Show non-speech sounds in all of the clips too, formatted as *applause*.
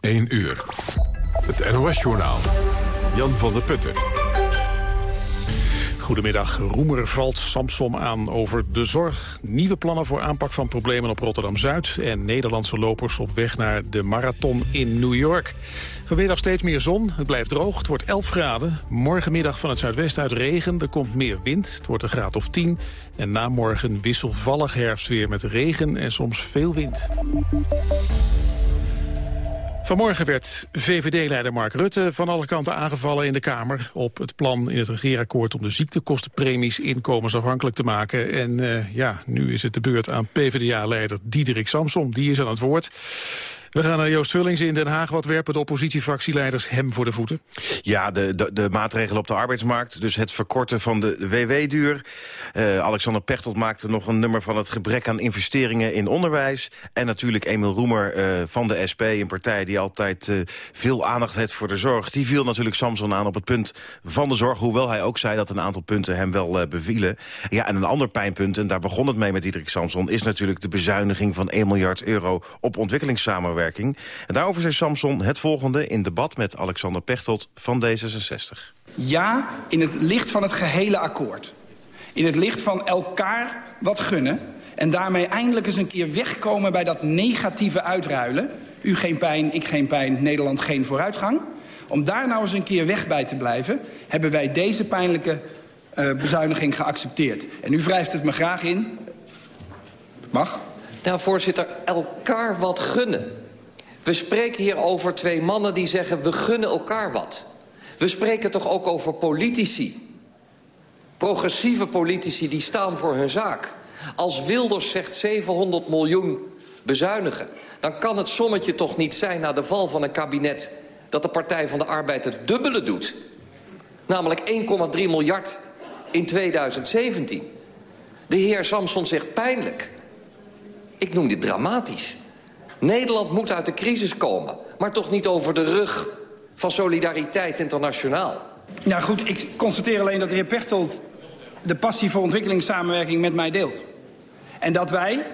1 uur. Het NOS-journaal. Jan van der Putten. Goedemiddag. Roemer valt Samsom aan over de zorg. Nieuwe plannen voor aanpak van problemen op Rotterdam-Zuid... en Nederlandse lopers op weg naar de marathon in New York. Vanmiddag steeds meer zon. Het blijft droog. Het wordt 11 graden. Morgenmiddag van het zuidwesten uit regen. Er komt meer wind. Het wordt een graad of 10. En na morgen wisselvallig herfstweer met regen en soms veel wind. Vanmorgen werd VVD-leider Mark Rutte van alle kanten aangevallen in de Kamer... op het plan in het regeerakkoord om de ziektekostenpremies inkomensafhankelijk te maken. En uh, ja, nu is het de beurt aan PvdA-leider Diederik Samsom. Die is aan het woord. We gaan naar Joost Vullings in Den Haag. Wat werpen de oppositiefractieleiders hem voor de voeten? Ja, de, de, de maatregelen op de arbeidsmarkt. Dus het verkorten van de WW-duur. Uh, Alexander Pechtold maakte nog een nummer van het gebrek aan investeringen in onderwijs. En natuurlijk Emil Roemer uh, van de SP, een partij die altijd uh, veel aandacht heeft voor de zorg. Die viel natuurlijk Samson aan op het punt van de zorg. Hoewel hij ook zei dat een aantal punten hem wel bevielen. Ja, en een ander pijnpunt, en daar begon het mee met Diederik Samson... is natuurlijk de bezuiniging van 1 miljard euro op ontwikkelingssamenwerking en daarover zei Samson het volgende in debat met Alexander Pechtold van D66. Ja, in het licht van het gehele akkoord. In het licht van elkaar wat gunnen. En daarmee eindelijk eens een keer wegkomen bij dat negatieve uitruilen. U geen pijn, ik geen pijn, Nederland geen vooruitgang. Om daar nou eens een keer weg bij te blijven... hebben wij deze pijnlijke uh, bezuiniging geaccepteerd. En u wrijft het me graag in. Mag? Nou, voorzitter, elkaar wat gunnen. We spreken hier over twee mannen die zeggen... we gunnen elkaar wat. We spreken toch ook over politici. Progressieve politici die staan voor hun zaak. Als Wilders zegt 700 miljoen bezuinigen... dan kan het sommetje toch niet zijn na de val van een kabinet... dat de Partij van de Arbeid het dubbele doet. Namelijk 1,3 miljard in 2017. De heer Samson zegt pijnlijk. Ik noem dit dramatisch. Nederland moet uit de crisis komen. Maar toch niet over de rug van solidariteit internationaal. Ja goed, ik constateer alleen dat de heer Pechtold... de passie voor ontwikkelingssamenwerking met mij deelt. En dat wij,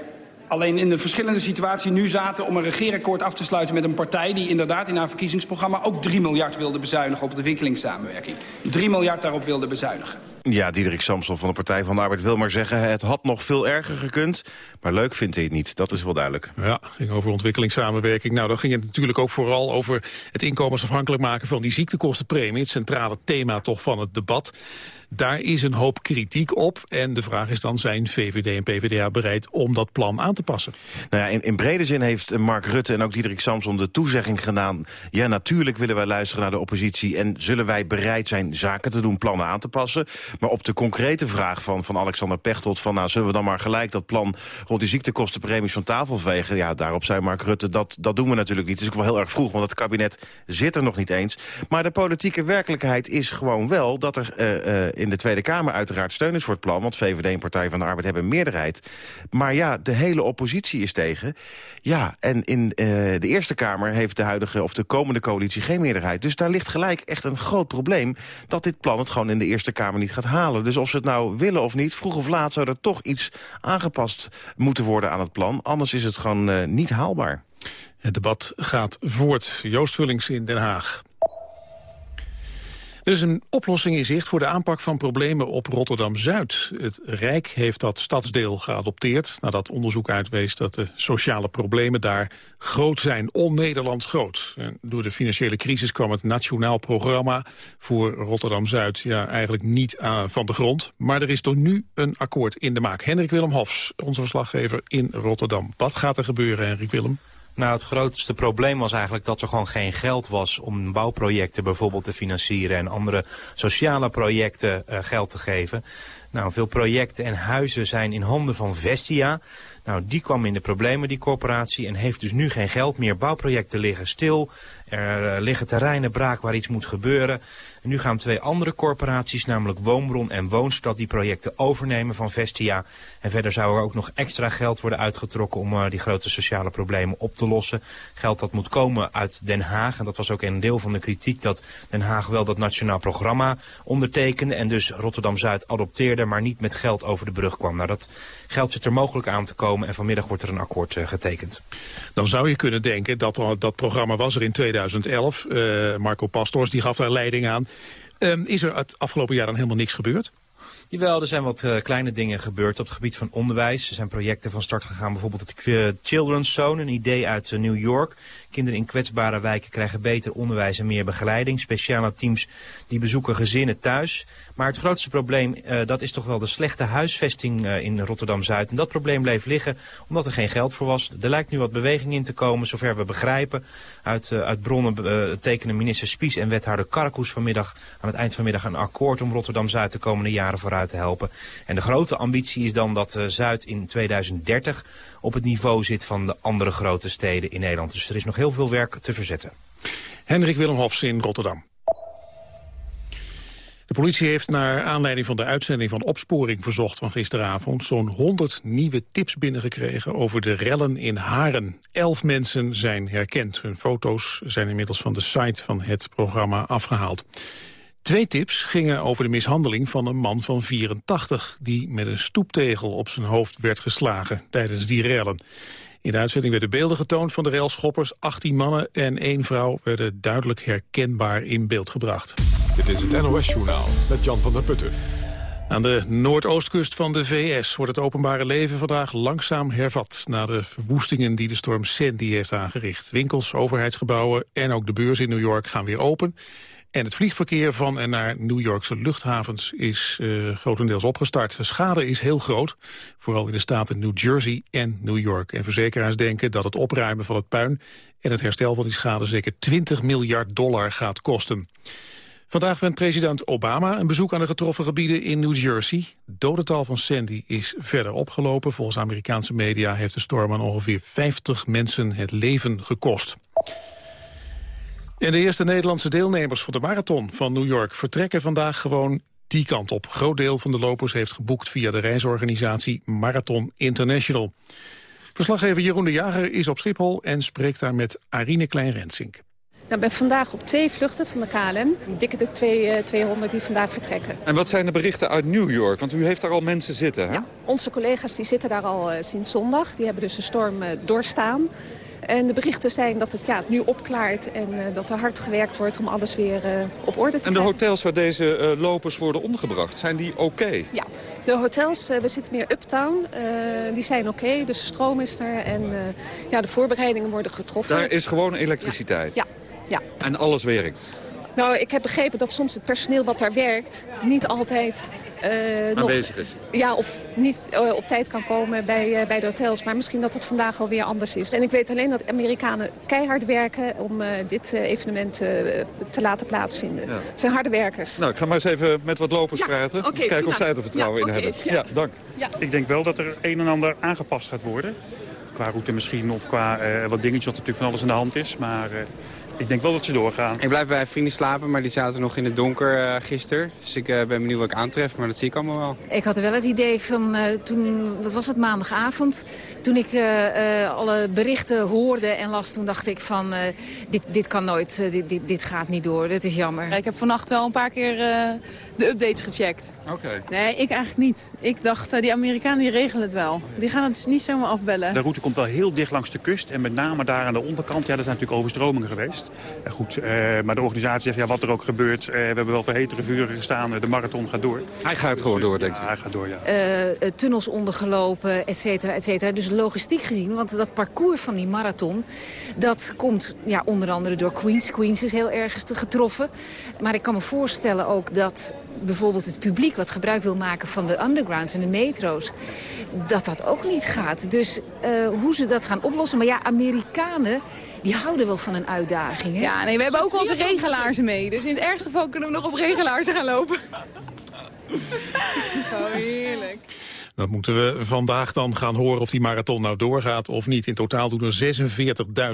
alleen in de verschillende situatie nu zaten... om een regeerakkoord af te sluiten met een partij... die inderdaad in haar verkiezingsprogramma ook 3 miljard wilde bezuinigen... op de ontwikkelingssamenwerking. 3 miljard daarop wilde bezuinigen. Ja, Diederik Samson van de Partij van de Arbeid wil maar zeggen... het had nog veel erger gekund, maar leuk vindt hij het niet. Dat is wel duidelijk. Ja, ging over ontwikkelingssamenwerking. Nou, dan ging het natuurlijk ook vooral over het inkomensafhankelijk maken... van die ziektekostenpremie, het centrale thema toch van het debat. Daar is een hoop kritiek op. En de vraag is dan, zijn VVD en PvdA bereid om dat plan aan te passen? Nou ja, in, in brede zin heeft Mark Rutte en ook Diederik Samson de toezegging gedaan... ja, natuurlijk willen wij luisteren naar de oppositie... en zullen wij bereid zijn zaken te doen, plannen aan te passen. Maar op de concrete vraag van, van Alexander Pechtold... van nou, zullen we dan maar gelijk dat plan rond die ziektekostenpremies van tafel vegen? Ja, daarop zei Mark Rutte, dat, dat doen we natuurlijk niet. Het is ook wel heel erg vroeg, want het kabinet zit er nog niet eens. Maar de politieke werkelijkheid is gewoon wel dat er... Uh, uh, in de Tweede Kamer uiteraard steun is voor het plan... want VVD en Partij van de Arbeid hebben een meerderheid. Maar ja, de hele oppositie is tegen. Ja, en in uh, de Eerste Kamer heeft de huidige of de komende coalitie geen meerderheid. Dus daar ligt gelijk echt een groot probleem... dat dit plan het gewoon in de Eerste Kamer niet gaat halen. Dus of ze het nou willen of niet, vroeg of laat zou er toch iets aangepast moeten worden aan het plan. Anders is het gewoon uh, niet haalbaar. Het debat gaat voort. Joost Vullings in Den Haag. Er is een oplossing in zicht voor de aanpak van problemen op Rotterdam-Zuid. Het Rijk heeft dat stadsdeel geadopteerd... nadat onderzoek uitwees dat de sociale problemen daar groot zijn, on-Nederlands groot. En door de financiële crisis kwam het Nationaal Programma voor Rotterdam-Zuid... ja, eigenlijk niet aan, van de grond. Maar er is tot nu een akkoord in de maak. Hendrik Willem Hofs, onze verslaggever in Rotterdam. Wat gaat er gebeuren, Hendrik Willem? Nou, het grootste probleem was eigenlijk dat er gewoon geen geld was om bouwprojecten bijvoorbeeld te financieren en andere sociale projecten uh, geld te geven. Nou, veel projecten en huizen zijn in handen van Vestia. Nou, die kwam in de problemen, die corporatie, en heeft dus nu geen geld meer. Bouwprojecten liggen stil, er uh, liggen terreinen braak waar iets moet gebeuren. En nu gaan twee andere corporaties, namelijk Woonbron en Woonstad, die projecten overnemen van Vestia. En verder zou er ook nog extra geld worden uitgetrokken om uh, die grote sociale problemen op te lossen. Geld dat moet komen uit Den Haag. En dat was ook een deel van de kritiek dat Den Haag wel dat nationaal programma ondertekende. En dus Rotterdam-Zuid adopteerde, maar niet met geld over de brug kwam. Nou, dat geld zit er mogelijk aan te komen en vanmiddag wordt er een akkoord uh, getekend. Dan zou je kunnen denken dat dat programma was er in 2011. Uh, Marco Pastors die gaf daar leiding aan. Uh, is er het afgelopen jaar dan helemaal niks gebeurd? Jawel, er zijn wat uh, kleine dingen gebeurd op het gebied van onderwijs. Er zijn projecten van start gegaan, bijvoorbeeld het uh, Children's Zone, een idee uit uh, New York. Kinderen in kwetsbare wijken krijgen beter onderwijs en meer begeleiding. Speciale teams die bezoeken gezinnen thuis. Maar het grootste probleem, uh, dat is toch wel de slechte huisvesting uh, in Rotterdam-Zuid. En dat probleem bleef liggen omdat er geen geld voor was. Er lijkt nu wat beweging in te komen, zover we begrijpen. Uit, uh, uit bronnen tekenen minister Spies en wethouder Karkoes vanmiddag aan het eind vanmiddag een akkoord om Rotterdam-Zuid de komende jaren vooruit te helpen. En de grote ambitie is dan dat Zuid in 2030 op het niveau zit van de andere grote steden in Nederland. Dus er is nog heel veel werk te verzetten. Hendrik Willem Hofs in Rotterdam. De politie heeft naar aanleiding van de uitzending van Opsporing Verzocht van gisteravond zo'n 100 nieuwe tips binnengekregen over de rellen in Haren. Elf mensen zijn herkend. Hun foto's zijn inmiddels van de site van het programma afgehaald. Twee tips gingen over de mishandeling van een man van 84... die met een stoeptegel op zijn hoofd werd geslagen tijdens die rellen. In de uitzending werden beelden getoond van de railschoppers. 18 mannen en één vrouw werden duidelijk herkenbaar in beeld gebracht. Dit is het NOS-journaal met Jan van der Putten. Aan de noordoostkust van de VS wordt het openbare leven vandaag langzaam hervat... na de verwoestingen die de storm Sandy heeft aangericht. Winkels, overheidsgebouwen en ook de beurs in New York gaan weer open... En het vliegverkeer van en naar New Yorkse luchthavens is uh, grotendeels opgestart. De schade is heel groot, vooral in de staten New Jersey en New York. En verzekeraars denken dat het opruimen van het puin en het herstel van die schade zeker 20 miljard dollar gaat kosten. Vandaag brengt president Obama een bezoek aan de getroffen gebieden in New Jersey. Dodental van Sandy is verder opgelopen. Volgens Amerikaanse media heeft de storm aan ongeveer 50 mensen het leven gekost. En de eerste Nederlandse deelnemers van de marathon van New York vertrekken vandaag gewoon die kant op. Groot deel van de lopers heeft geboekt via de reisorganisatie Marathon International. Verslaggever Jeroen de Jager is op Schiphol en spreekt daar met Arine Klein-Rensink. Nou, ik ben vandaag op twee vluchten van de KLM. Dikke de twee, 200 die vandaag vertrekken. En wat zijn de berichten uit New York? Want u heeft daar al mensen zitten, hè? Ja, onze collega's die zitten daar al uh, sinds zondag. Die hebben dus de storm uh, doorstaan. En de berichten zijn dat het ja, nu opklaart en uh, dat er hard gewerkt wordt om alles weer uh, op orde te krijgen. En de hotels waar deze uh, lopers worden ondergebracht, zijn die oké? Okay? Ja, de hotels, we zitten meer uptown, die zijn oké. Okay, dus de stroom is er en ja, de voorbereidingen worden getroffen. Daar is gewoon elektriciteit? Ja. ja. ja. En alles werkt? Nou, ik heb begrepen dat soms het personeel wat daar werkt niet altijd uh, aanwezig is. Ja, of niet uh, op tijd kan komen bij, uh, bij de hotels. Maar misschien dat het vandaag alweer anders is. En ik weet alleen dat Amerikanen keihard werken om dit evenement te laten plaatsvinden. Ja. Het zijn harde werkers. Nou, ik ga maar eens even met wat lopers ja, praten. Okay, Kijken of zij er vertrouwen ja, in okay, hebben. Ja, dank. Ik denk wel dat er een en ander aangepast gaat worden. Qua route misschien of qua wat dingetjes wat natuurlijk van alles aan de hand is. Maar ik denk wel dat ze doorgaan. Ik blijf bij vrienden slapen, maar die zaten nog in het donker uh, gisteren. Dus ik uh, ben benieuwd wat ik aantref, maar dat zie ik allemaal wel. Ik had wel het idee van uh, toen, wat was het, maandagavond. Toen ik alle berichten hoorde en las, toen dacht ik van dit, dit kan nooit, dit, dit, dit gaat niet door. Dat is jammer. Ik heb vannacht wel een paar keer de updates gecheckt. Oké. Okay. Nee, ik eigenlijk niet. Ik dacht, die Amerikanen die regelen het wel. Die gaan het dus niet zomaar afbellen. De route komt wel heel dicht langs de kust. En met name daar aan de onderkant, ja, er zijn natuurlijk overstromingen geweest. Uh, goed, uh, maar de organisatie zegt, ja, wat er ook gebeurt, uh, we hebben wel voor hetere vuren gestaan. de marathon gaat door. Hij gaat gewoon door, denk ik. Ja, hij gaat door, ja. tunnels ondergelopen, et cetera, et cetera. Dus logistiek gezien, want dat parcours van die marathon... dat komt ja, onder andere door Queens. Queens is heel erg getroffen. Maar ik kan me voorstellen ook dat bijvoorbeeld het publiek wat gebruik wil maken van de undergrounds en de metro's, dat dat ook niet gaat. Dus uh, hoe ze dat gaan oplossen. Maar ja, Amerikanen, die houden wel van een uitdaging. Hè? Ja, nee, we hebben ook onze regelaars mee. Dus in het ergste geval kunnen we nog op regelaars gaan lopen. *laughs* oh, heerlijk. Dat moeten we vandaag dan gaan horen of die marathon nou doorgaat of niet. In totaal doen er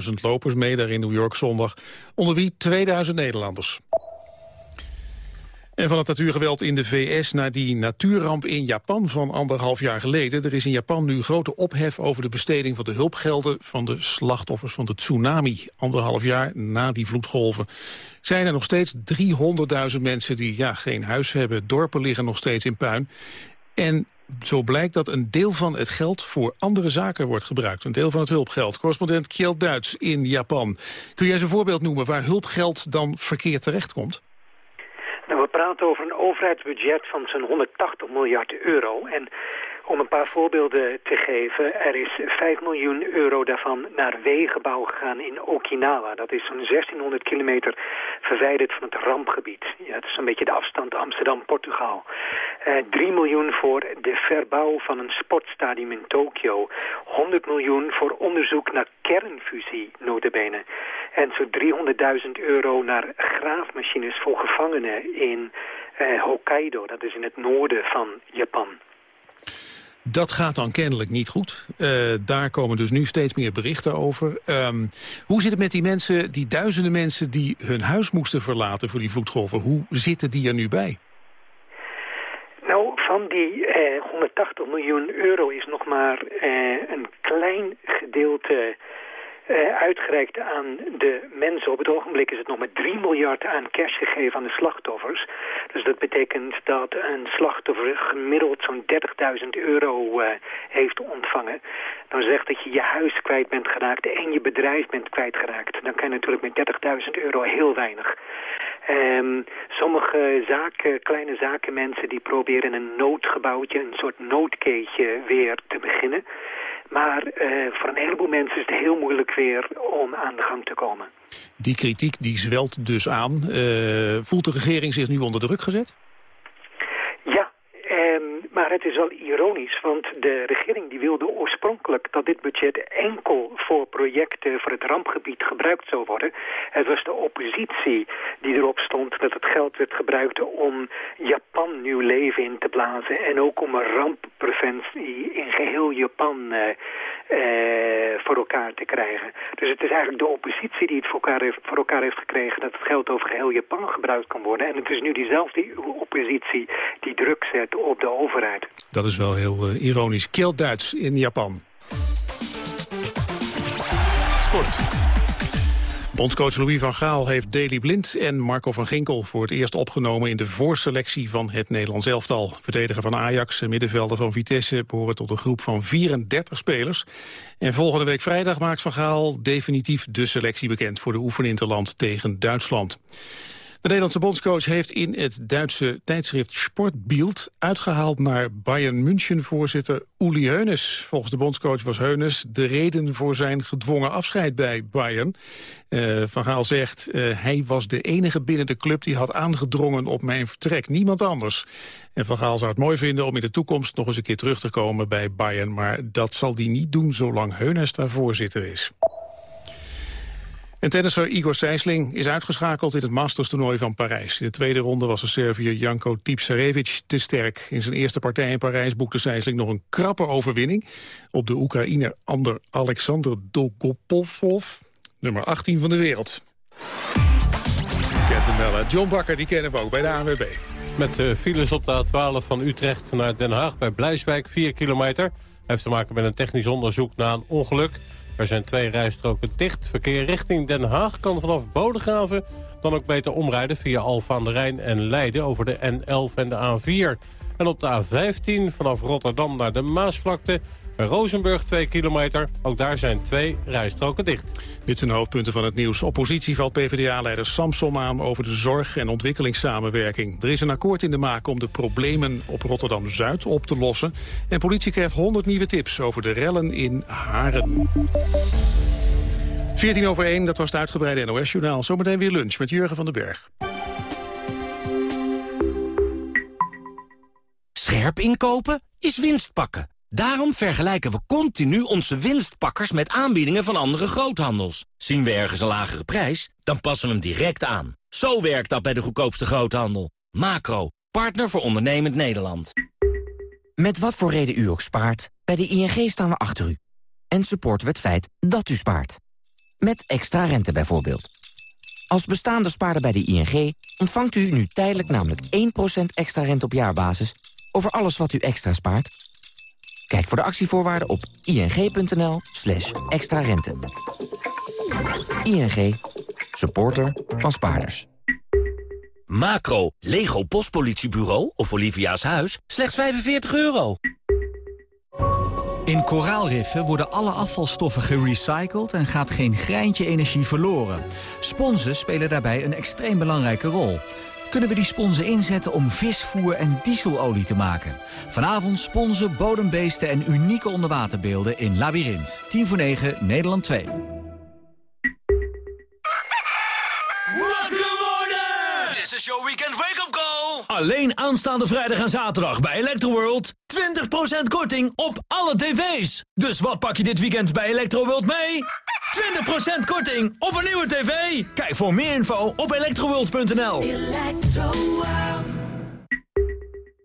46.000 lopers mee daar in New York zondag. Onder wie 2000 Nederlanders. En van het natuurgeweld in de VS naar die natuurramp in Japan van anderhalf jaar geleden. Er is in Japan nu grote ophef over de besteding van de hulpgelden van de slachtoffers van de tsunami. Anderhalf jaar na die vloedgolven zijn er nog steeds 300.000 mensen die ja, geen huis hebben. Dorpen liggen nog steeds in puin. En zo blijkt dat een deel van het geld voor andere zaken wordt gebruikt. Een deel van het hulpgeld. Correspondent Kjeld Duits in Japan. Kun jij eens een voorbeeld noemen waar hulpgeld dan verkeerd terechtkomt? Praten over een overheidsbudget van zo'n 180 miljard euro. En om een paar voorbeelden te geven, er is 5 miljoen euro daarvan naar wegenbouw gegaan in Okinawa. Dat is zo'n 1600 kilometer verwijderd van het rampgebied. Ja, het is een beetje de afstand Amsterdam-Portugal. Eh, 3 miljoen voor de verbouw van een sportstadium in Tokio. 100 miljoen voor onderzoek naar kernfusie, notabene. En zo'n 300.000 euro naar graafmachines voor gevangenen in eh, Hokkaido. Dat is in het noorden van Japan. Dat gaat dan kennelijk niet goed. Uh, daar komen dus nu steeds meer berichten over. Um, hoe zit het met die mensen, die duizenden mensen die hun huis moesten verlaten voor die vloedgolven? Hoe zitten die er nu bij? Nou, van die eh, 180 miljoen euro is nog maar eh, een klein gedeelte uitgereikt aan de mensen. Op het ogenblik is het nog met 3 miljard aan cash gegeven aan de slachtoffers. Dus dat betekent dat een slachtoffer gemiddeld zo'n 30.000 euro uh, heeft ontvangen. Dan zegt dat je je huis kwijt bent geraakt en je bedrijf bent kwijtgeraakt. Dan kan je natuurlijk met 30.000 euro heel weinig. Um, sommige zaken, kleine zakenmensen die proberen een noodgebouwtje, een soort noodkeetje weer te beginnen. Maar uh, voor een heleboel mensen is het heel moeilijk weer om aan de gang te komen. Die kritiek die zwelt dus aan. Uh, voelt de regering zich nu onder druk gezet? Maar het is wel ironisch, want de regering die wilde oorspronkelijk dat dit budget enkel voor projecten voor het rampgebied gebruikt zou worden. Het was de oppositie die erop stond dat het geld werd gebruikt om Japan nieuw leven in te blazen en ook om een ramppreventie in geheel Japan uh, uh, voor elkaar te krijgen. Dus het is eigenlijk de oppositie die het voor elkaar, heeft, voor elkaar heeft gekregen dat het geld over geheel Japan gebruikt kan worden. En het is nu diezelfde oppositie die druk zet op de overheid. Dat is wel heel uh, ironisch. Kjeld Duits in Japan. Sport. Bondscoach Louis van Gaal heeft Daley Blind en Marco van Ginkel voor het eerst opgenomen in de voorselectie van het Nederlands elftal. Verdediger van Ajax en middenvelder van Vitesse behoren tot een groep van 34 spelers. En volgende week vrijdag maakt van Gaal definitief de selectie bekend voor de oefeninterland tegen Duitsland. De Nederlandse bondscoach heeft in het Duitse tijdschrift Sportbild uitgehaald naar Bayern München-voorzitter Uli Heunes. Volgens de bondscoach was Heunes de reden voor zijn gedwongen afscheid bij Bayern. Uh, Van Gaal zegt, uh, hij was de enige binnen de club die had aangedrongen op mijn vertrek. Niemand anders. En Van Gaal zou het mooi vinden om in de toekomst nog eens een keer terug te komen bij Bayern. Maar dat zal hij niet doen zolang Heunes daar voorzitter is. En tennisser Igor Sijsling is uitgeschakeld in het Masters-toernooi van Parijs. In de tweede ronde was de Serviër Janko Tipsarevic te sterk. In zijn eerste partij in Parijs boekte Sijsling nog een krappe overwinning... op de Oekraïner Ander Alexander Dolgopolov, nummer 18 van de wereld. Kent hem wel, John Bakker, die kennen we ook bij de ANWB. Met uh, files op de A12 van Utrecht naar Den Haag bij Blijswijk, 4 kilometer. Heeft te maken met een technisch onderzoek na een ongeluk... Er zijn twee rijstroken dicht. Verkeer richting Den Haag kan vanaf Bodegraven dan ook beter omrijden via Alfa aan de Rijn en Leiden over de N11 en de A4. En op de A15 vanaf Rotterdam naar de Maasvlakte bij Rozenburg 2 kilometer. Ook daar zijn twee rijstroken dicht. Dit zijn de hoofdpunten van het nieuws. Oppositie valt PvdA-leider Samsom aan over de zorg- en ontwikkelingssamenwerking. Er is een akkoord in de maak om de problemen op Rotterdam-Zuid op te lossen. En politie krijgt 100 nieuwe tips over de rellen in Haren. 14 over 1, dat was het uitgebreide NOS-journaal. Zometeen weer lunch met Jurgen van den Berg. Scherp inkopen is winst pakken. Daarom vergelijken we continu onze winstpakkers met aanbiedingen van andere groothandels. Zien we ergens een lagere prijs, dan passen we hem direct aan. Zo werkt dat bij de goedkoopste groothandel. Macro, partner voor ondernemend Nederland. Met wat voor reden u ook spaart, bij de ING staan we achter u. En supporten we het feit dat u spaart. Met extra rente bijvoorbeeld. Als bestaande spaarder bij de ING ontvangt u nu tijdelijk namelijk 1% extra rente op jaarbasis over alles wat u extra spaart. Kijk voor de actievoorwaarden op ing.nl slash extra rente. ING, supporter van spaarders. Macro, Lego Postpolitiebureau of Olivia's Huis, slechts 45 euro. In koraalriffen worden alle afvalstoffen gerecycled en gaat geen greintje energie verloren. Sponsen spelen daarbij een extreem belangrijke rol. Kunnen we die sponsen inzetten om visvoer en dieselolie te maken? Vanavond sponsen, bodembeesten en unieke onderwaterbeelden in Labyrinth. 10 voor 9, Nederland 2. This is your weekend. Alleen aanstaande vrijdag en zaterdag bij Electroworld. 20% korting op alle tv's. Dus wat pak je dit weekend bij Electroworld mee? 20% korting op een nieuwe tv. Kijk voor meer info op electroworld.nl.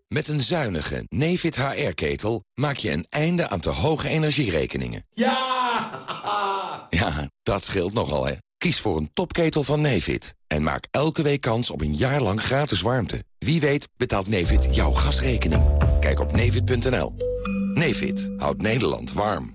Met een zuinige Nefit HR-ketel maak je een einde aan te hoge energierekeningen. Ja! *laughs* Ja, dat scheelt nogal, hè. Kies voor een topketel van Nefit en maak elke week kans op een jaar lang gratis warmte. Wie weet betaalt Nefit jouw gasrekening. Kijk op nefit.nl. Nefit houdt Nederland warm.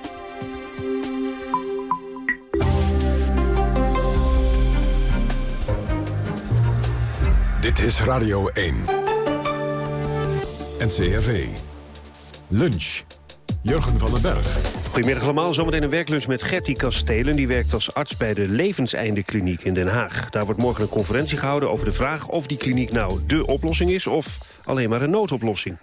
Dit is Radio 1. NCRV. Lunch. Jurgen van den Berg. Goedemiddag allemaal, zometeen een werklunch met Gertie Kastelen. Die werkt als arts bij de Levenseindekliniek in Den Haag. Daar wordt morgen een conferentie gehouden over de vraag... of die kliniek nou dé oplossing is of alleen maar een noodoplossing.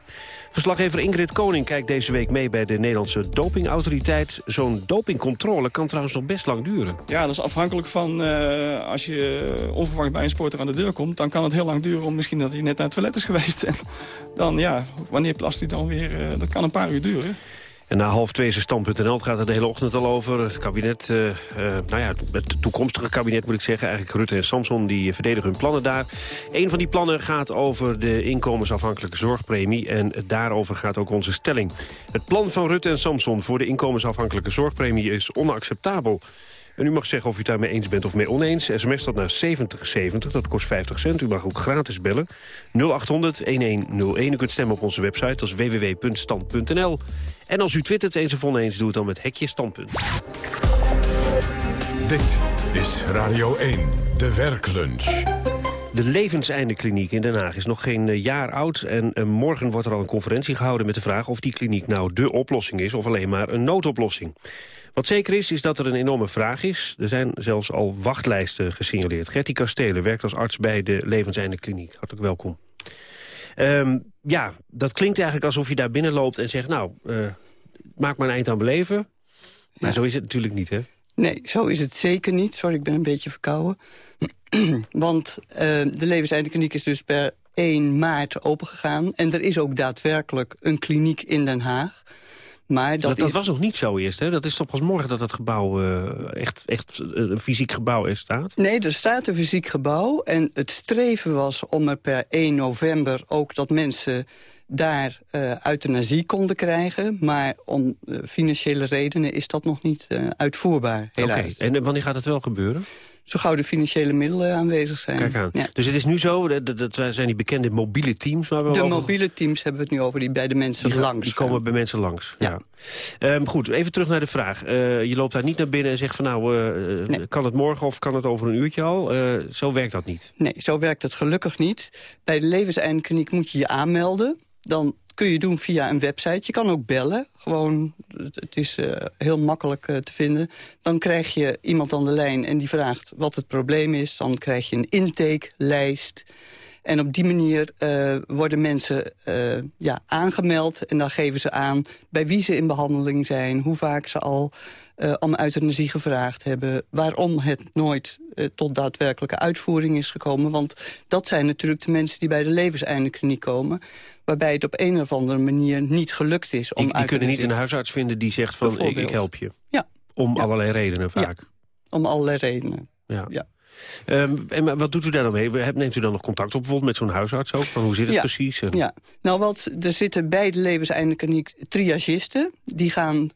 Verslaggever Ingrid Koning kijkt deze week mee bij de Nederlandse dopingautoriteit. Zo'n dopingcontrole kan trouwens nog best lang duren. Ja, dat is afhankelijk van uh, als je onverwacht bij een sporter aan de deur komt... dan kan het heel lang duren om misschien dat hij net naar het toilet is geweest. *laughs* En dan ja, wanneer plast hij dan weer? Uh, dat kan een paar uur duren. En na half twee is stand.nl. gaat het de hele ochtend al over. Het kabinet, uh, uh, nou ja, het toekomstige kabinet moet ik zeggen. Eigenlijk Rutte en Samson die verdedigen hun plannen daar. Een van die plannen gaat over de inkomensafhankelijke zorgpremie. En daarover gaat ook onze stelling. Het plan van Rutte en Samson voor de inkomensafhankelijke zorgpremie is onacceptabel. En u mag zeggen of u het daarmee eens bent of mee oneens. SMS dat naar 7070, dat kost 50 cent. U mag ook gratis bellen. 0800-1101. U kunt stemmen op onze website, dat is www.stand.nl. En als u twittert eens of oneens, doe het dan met hekje standpunt. Dit is Radio 1, de werklunch. De Levenseindekliniek in Den Haag is nog geen jaar oud... en morgen wordt er al een conferentie gehouden met de vraag... of die kliniek nou dé oplossing is of alleen maar een noodoplossing. Wat zeker is, is dat er een enorme vraag is. Er zijn zelfs al wachtlijsten gesignaleerd. Gertie Kastelen werkt als arts bij de Levenseindekliniek. Hartelijk welkom. Um, ja, dat klinkt eigenlijk alsof je daar binnenloopt en zegt... nou, uh, maak maar een eind aan beleven. Maar ja. zo is het natuurlijk niet, hè? Nee, zo is het zeker niet. Sorry, ik ben een beetje verkouden. *clears throat* Want uh, de levenseindekliniek is dus per 1 maart opengegaan. En er is ook daadwerkelijk een kliniek in Den Haag. Maar dat, dat, dat is... was nog niet zo eerst, hè? Dat is toch pas morgen dat het gebouw uh, echt, echt een fysiek gebouw is, staat? Nee, er staat een fysiek gebouw. En het streven was om er per 1 november ook dat mensen daar uh, euthanasie konden krijgen. Maar om uh, financiële redenen is dat nog niet uh, uitvoerbaar, helaas. Oké, okay. en wanneer gaat het wel gebeuren? Zo gauw de financiële middelen aanwezig zijn. Kijk aan. Ja. Dus het is nu zo, dat, dat zijn die bekende mobiele teams... Waar we de over... mobiele teams hebben we het nu over, die bij de mensen die, langs Die komen bij mensen langs, ja. ja. Um, goed, even terug naar de vraag. Uh, je loopt daar niet naar binnen en zegt van nou, uh, nee. kan het morgen of kan het over een uurtje al? Uh, zo werkt dat niet. Nee, zo werkt het gelukkig niet. Bij de levenseindkliniek moet je je aanmelden. Dan kun je doen via een website. Je kan ook bellen. Gewoon, het is uh, heel makkelijk uh, te vinden. Dan krijg je iemand aan de lijn en die vraagt wat het probleem is. Dan krijg je een intakelijst. En op die manier uh, worden mensen ja, aangemeld en dan geven ze aan... bij wie ze in behandeling zijn, hoe vaak ze al om euthanasie gevraagd hebben... waarom het nooit tot daadwerkelijke uitvoering is gekomen. Want dat zijn natuurlijk de mensen die bij de levenseindekliniek komen waarbij het op een of andere manier niet gelukt is. Om die, die kunnen niet een huisarts vinden die zegt van ik, ik, help je. Ja. Om allerlei redenen vaak. om allerlei redenen. Ja. ja. Um, en wat doet u daar dan mee? Neemt u dan nog contact op bijvoorbeeld met zo'n huisarts ook? Van hoe zit het ja. precies? Ja, nou wat, er zitten bij de levenseindekliniek triagisten. Die gaan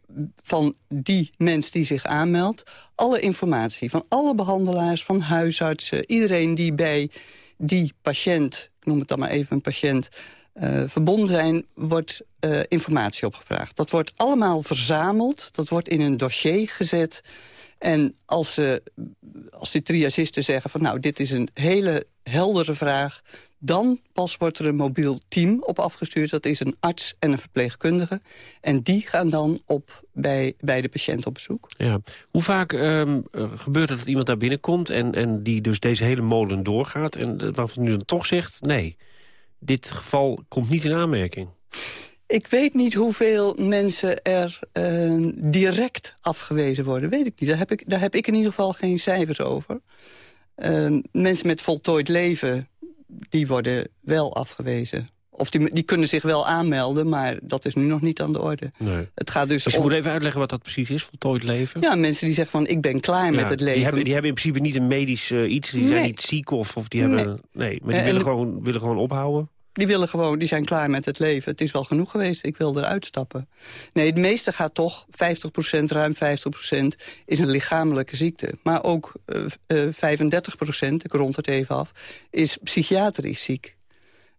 van die mens die zich aanmeldt... alle informatie van alle behandelaars, van huisartsen... iedereen die bij die patiënt, ik noem het dan maar even een patiënt... Uh, verbonden zijn, wordt uh, informatie opgevraagd. Dat wordt allemaal verzameld, dat wordt in een dossier gezet... En als, ze, als die triagisten zeggen van nou, dit is een hele heldere vraag... dan pas wordt er een mobiel team op afgestuurd. Dat is een arts en een verpleegkundige. En die gaan dan op bij, bij de patiënt op bezoek. Ja. Hoe vaak um, gebeurt het dat iemand daar binnenkomt... En, en die dus deze hele molen doorgaat... en waarvan u dan toch zegt, nee, dit geval komt niet in aanmerking? Ik weet niet hoeveel mensen er uh, direct afgewezen worden. Weet ik niet. Daar heb ik, daar heb ik in ieder geval geen cijfers over. Uh, mensen met voltooid leven, die worden wel afgewezen. Of die, die kunnen zich wel aanmelden, maar dat is nu nog niet aan de orde. Nee. Het gaat dus, dus je moet even uitleggen wat dat precies is, voltooid leven? Ja, mensen die zeggen van ik ben klaar ja, met het leven. Die hebben, die hebben in principe niet een medisch uh, iets, die nee. zijn niet ziek of, of die hebben... Nee, nee maar die willen, gewoon, willen gewoon ophouden? Die willen gewoon, die zijn klaar met het leven. Het is wel genoeg geweest, ik wil eruit stappen. Nee, het meeste gaat toch, 50%, ruim 50%, is een lichamelijke ziekte. Maar ook uh, uh, 35%, ik rond het even af, is psychiatrisch ziek.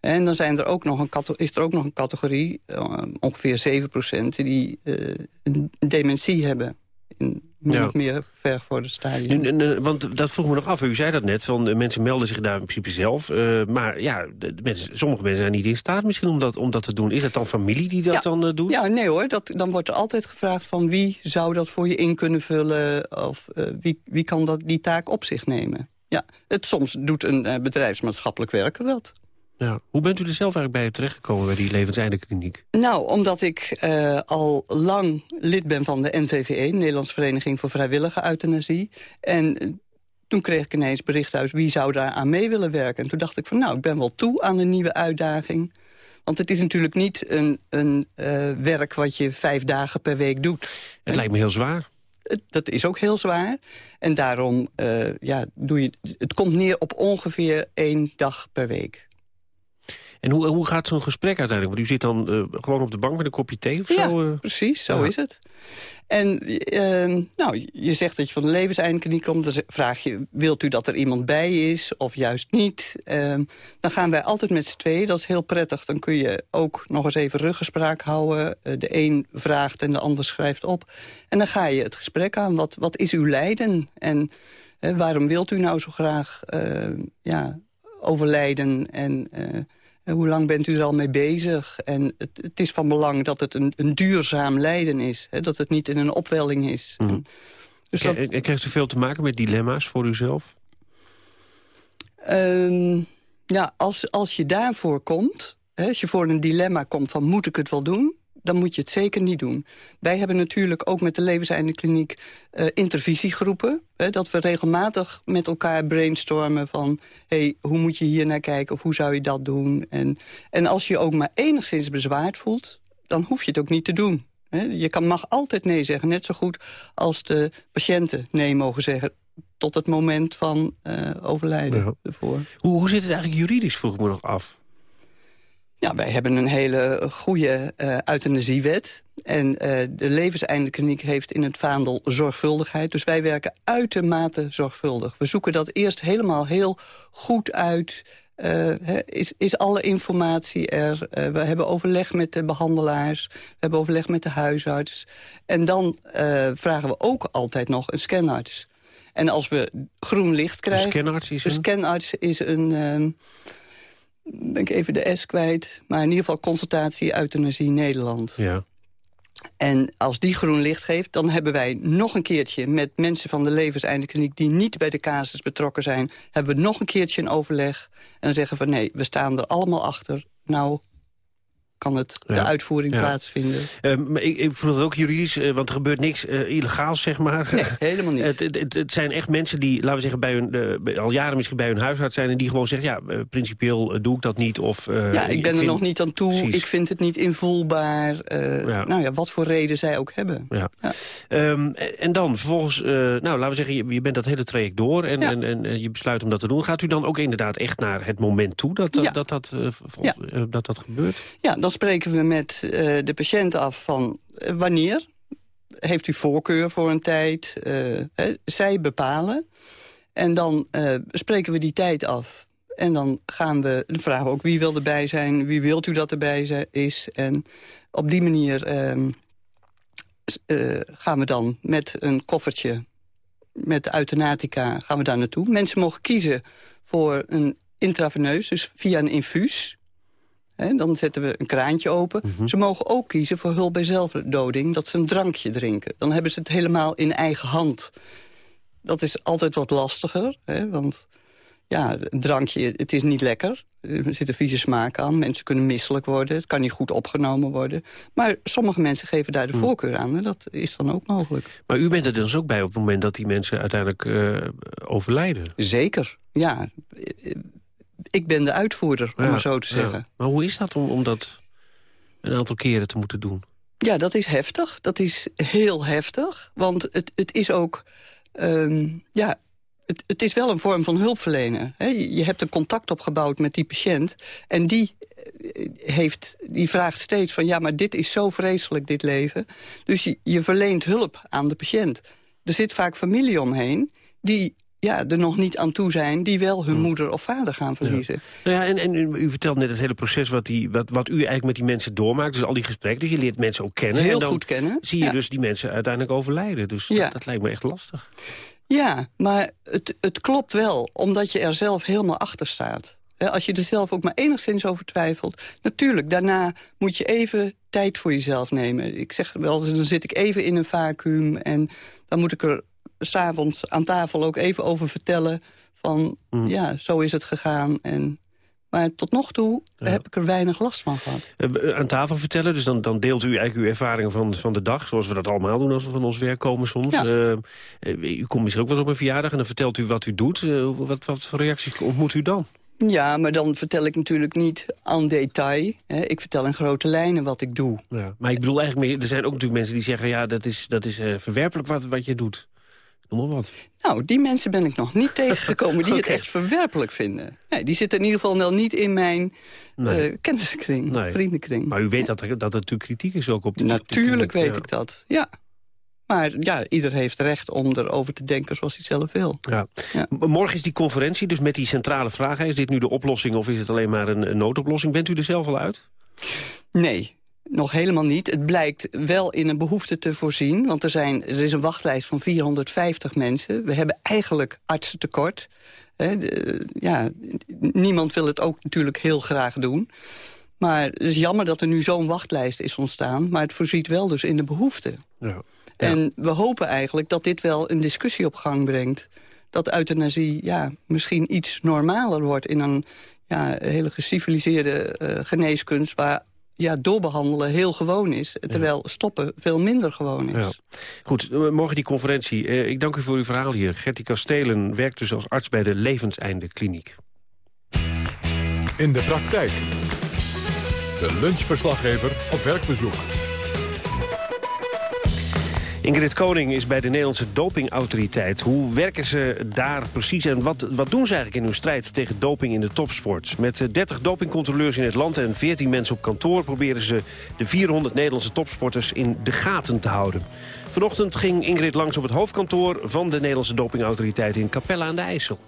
En dan zijn er ook nog een is er ook nog een categorie, uh, ongeveer 7%, die uh, een dementie hebben. In min ja. of meer vergevorderd stadium. Nu, nu, want dat vroeg me nog af, u zei dat net, van mensen melden zich daar in principe zelf. Uh, maar ja, de mensen, sommige mensen zijn niet in staat misschien om dat, om dat te doen. Is het dan familie die dat ja. dan uh, doet? Ja, nee hoor, dat, dan wordt er altijd gevraagd van wie zou dat voor je in kunnen vullen... of wie, wie kan dat, die taak op zich nemen. Ja, het, soms doet een bedrijfsmaatschappelijk werker dat. Ja. Hoe bent u er zelf eigenlijk bij terechtgekomen bij die levenseindekliniek? Nou, omdat ik uh, al lang lid ben van de NVVE, Nederlandse Vereniging voor Vrijwillige Euthanasie. En uh, toen kreeg ik ineens bericht uit wie zou daar aan mee willen werken. En toen dacht ik van nou, ik ben wel toe aan een nieuwe uitdaging. Want het is natuurlijk niet een, een uh, werk wat je vijf dagen per week doet. Het en, lijkt me heel zwaar. Het, dat is ook heel zwaar. En daarom uh, ja, doe je... Het komt neer op ongeveer één dag per week. En hoe, hoe gaat zo'n gesprek uiteindelijk? Want u zit dan uh, gewoon op de bank met een kopje thee of ja, zo? Uh... precies, zo ja. is het. En uh, nou, je zegt dat je van de levenseindekliniek komt. Dan vraag je, wilt u dat er iemand bij is of juist niet? Ehm, dan gaan wij altijd met z'n tweeën, dat is heel prettig. Dan kun je ook nog eens even ruggespraak houden. de een vraagt en de ander schrijft op. En dan ga je het gesprek aan. Wat, wat is uw lijden? En waarom wilt u nou zo graag ja, overlijden? En... Hoe lang bent u er al mee bezig? En het, het is van belang dat het een, een duurzaam lijden is. Hè? Dat het niet in een opwelling is. Mm -hmm. dus dat... Krijgt u veel te maken met dilemma's voor uzelf? Um, ja, als, als je daarvoor komt... Hè, als je voor een dilemma komt van moet ik het wel doen dan moet je het zeker niet doen. Wij hebben natuurlijk ook met de levenseindekliniek uh, intervisiegroepen. Hè, dat we regelmatig met elkaar brainstormen van... Hey, hoe moet je hier naar kijken of hoe zou je dat doen? En, en als je ook maar enigszins bezwaard voelt, dan hoef je het ook niet te doen. Hè. Je kan, mag altijd nee zeggen, net zo goed als de patiënten nee mogen zeggen tot het moment van uh, overlijden ja. ervoor. Hoe, hoe zit het eigenlijk juridisch, vroeg ik me nog af? Ja, wij hebben een hele goede uh, euthanasiewet. En uh, de levenseindekliniek heeft in het vaandel zorgvuldigheid. Dus wij werken uitermate zorgvuldig. We zoeken dat eerst helemaal heel goed uit. Uh, is, is alle informatie er? Uh, we hebben overleg met de behandelaars. We hebben overleg met de huisarts. En dan vragen we ook altijd nog een scanarts. En als we groen licht krijgen... Een scanarts is een... Een scanarts is een... Ben ik even de S kwijt. Maar in ieder geval consultatie euthanasie Nederland. Ja. En als die groen licht geeft, dan hebben wij nog een keertje... met mensen van de levenseindekliniek die niet bij de casus betrokken zijn... hebben we nog een keertje een overleg. En dan zeggen we nee, we staan er allemaal achter. Nou, kan het, de uitvoering ja. plaatsvinden. Uh, maar ik, ik voel het ook juridisch, uh, want er gebeurt niks uh, illegaals, zeg maar. Nee, helemaal niet. *laughs* het, het, het, zijn echt mensen die, laten we zeggen, bij hun, bij, al jaren misschien bij hun huisarts zijn... en die gewoon zeggen, ja, principieel doe ik dat niet. Of, ja, ik ben er nog niet aan toe, Precies. ik vind het niet invoelbaar. Ja. Nou ja, wat voor reden zij ook hebben. Ja. ja. Um, en dan vervolgens, nou, laten we zeggen, je, je, bent dat hele traject door... En, en, en, je besluit om dat te doen. Gaat u dan ook inderdaad echt naar het moment toe dat dat, dat, dat, dat, dat gebeurt? Ja, dan spreken we met uh, de patiënt af van uh, wanneer. Heeft u voorkeur voor een tijd? Uh, hè, zij bepalen. En dan spreken we die tijd af. En dan gaan we vragen ook wie wil erbij zijn. Wie wilt u dat erbij is. En op die manier ehm, gaan we dan met een koffertje... met euthanatica gaan we daar naartoe. Mensen mogen kiezen voor een intraveneus, dus via een infuus. He, dan zetten we een kraantje open. Mm -hmm. Ze mogen ook kiezen voor hulp bij zelfdoding... dat ze een drankje drinken. Dan hebben ze het helemaal in eigen hand. Dat is altijd wat lastiger, he, want ja, een drankje, het is niet lekker. Er zit een vieze smaak aan. Mensen kunnen misselijk worden. Het kan niet goed opgenomen worden. Maar sommige mensen geven daar de voorkeur aan. En dat is dan ook mogelijk. Maar u bent er dus ook bij op het moment dat die mensen uiteindelijk uh, overlijden? Zeker, ja ik ben de uitvoerder, om ja, maar zo te zeggen. Ja. Maar hoe is dat om, om dat een aantal keren te moeten doen? Ja, dat is heftig. Dat is heel heftig. Want het, het is ook... Um, ja, het, het, is wel een vorm van hulpverlenen. He, je, je hebt een contact opgebouwd met die patiënt. En die, heeft, die vraagt steeds van... ja, maar dit is zo vreselijk, dit leven. Dus je, je verleent hulp aan de patiënt. Er zit vaak familie omheen die ja, er nog niet aan toe zijn... die wel hun moeder of vader gaan verliezen. Ja. Nou ja, en, en u vertelt net het hele proces wat, die, wat, wat u eigenlijk met die mensen doormaakt. Dus al die gesprekken, dus je leert mensen ook kennen. Heel en dan goed kennen. zie je ja. dus die mensen uiteindelijk overlijden. Dus Ja. dat, dat lijkt me echt lastig. Ja, maar het, het klopt wel, omdat je er zelf helemaal achter staat. Als je er zelf ook maar enigszins over twijfelt. Natuurlijk, daarna moet je even tijd voor jezelf nemen. Ik zeg wel dan zit ik even in een vacuüm... en dan moet ik er s'avonds aan tafel ook even over vertellen... van, Mm. ja, zo is het gegaan. En, maar tot nog toe heb ik er weinig last van gehad. Eh, aan tafel vertellen, dus dan, dan deelt u eigenlijk uw ervaringen van, van de dag... zoals we dat allemaal doen als we van ons werk komen soms. Eh, eh, u komt misschien ook wel op een verjaardag en dan vertelt u wat u doet. Eh, wat, wat voor reacties ontmoet u dan? Ja, maar dan vertel ik natuurlijk niet aan detail. Hè. Ik vertel in grote lijnen wat ik doe. Ja, maar ik bedoel eigenlijk meer, er zijn ook natuurlijk mensen die zeggen... ja, dat is, dat is eh, verwerpelijk wat, wat je doet. Wat. Nou, die mensen ben ik nog niet *laughs* tegengekomen die het echt verwerpelijk vinden. Nee, die zitten in ieder geval wel niet in mijn Nee. eh, kenniskring, Nee. vriendenkring. Maar u weet dat er, dat er natuurlijk kritiek is ook op die Natuurlijk weet ja. ik dat, ja. Maar ja, ieder heeft recht om erover te denken zoals hij zelf wil. Ja. Morgen is die conferentie, dus met die centrale vraag... is dit nu de oplossing of is het alleen maar een, een noodoplossing? Bent u er zelf al uit? Nee, nog helemaal niet. Het blijkt wel in een behoefte te voorzien. Want er, zijn, er is een wachtlijst van 450 mensen. We hebben eigenlijk artsentekort. Hè, de- ja, niemand wil het ook natuurlijk heel graag doen. Maar het is jammer dat er nu zo'n wachtlijst is ontstaan. Maar het voorziet wel dus in de behoefte. Ja. En we hopen eigenlijk dat dit wel een discussie op gang brengt. Dat euthanasie ja, misschien iets normaler wordt in een ja, hele geciviliseerde eh, geneeskunst... waar ja, doorbehandelen heel gewoon is. Terwijl stoppen veel minder gewoon is. Ja. Goed, eh, morgen die conferentie. Eh, ik dank u voor uw verhaal hier. Gertie Kastelen werkt dus als arts bij de Levenseinde Kliniek. In de praktijk. De lunchverslaggever op werkbezoek. Ingrid Koning is bij de Nederlandse dopingautoriteit. Hoe werken ze daar precies en wat, wat doen ze eigenlijk in hun strijd tegen doping in de topsport? Met eh, 30 dopingcontroleurs in het land en 14 mensen op kantoor... proberen ze de 400 Nederlandse topsporters in de gaten te houden. Vanochtend ging Ingrid langs op het hoofdkantoor van de Nederlandse dopingautoriteit in Capelle aan de IJssel.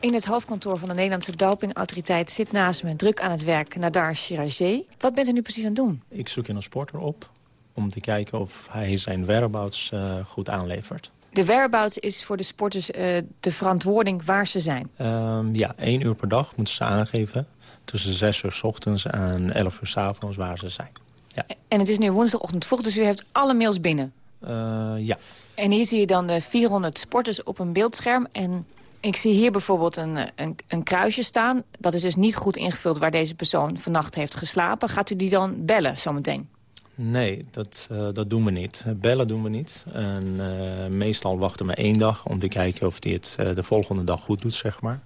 In het hoofdkantoor van de Nederlandse dopingautoriteit zit naast me druk aan het werk Nadar Shirajeh. Wat bent u nu precies aan het doen? Ik zoek in een sporter op om te kijken of hij zijn whereabouts eh, goed aanlevert. De whereabouts is voor de sporters eh, de verantwoording waar ze zijn. Ehm, ja, één uur per dag moeten ze aangeven. Tussen zes uur s ochtends en elf uur s avonds waar ze zijn. Ja. En het is nu woensdagochtend vroeg, dus u heeft alle mails binnen. Uh, ja. En hier zie je dan de 400 sporters op een beeldscherm. En ik zie hier bijvoorbeeld een, een, een, kruisje staan. Dat is dus niet goed ingevuld waar deze persoon vannacht heeft geslapen. Gaat u die dan bellen zometeen? Nee, dat, uh, dat doen we niet. Bellen doen we niet. En uh, meestal wachten we één dag om te kijken of hij het uh, de volgende dag goed doet, zeg maar.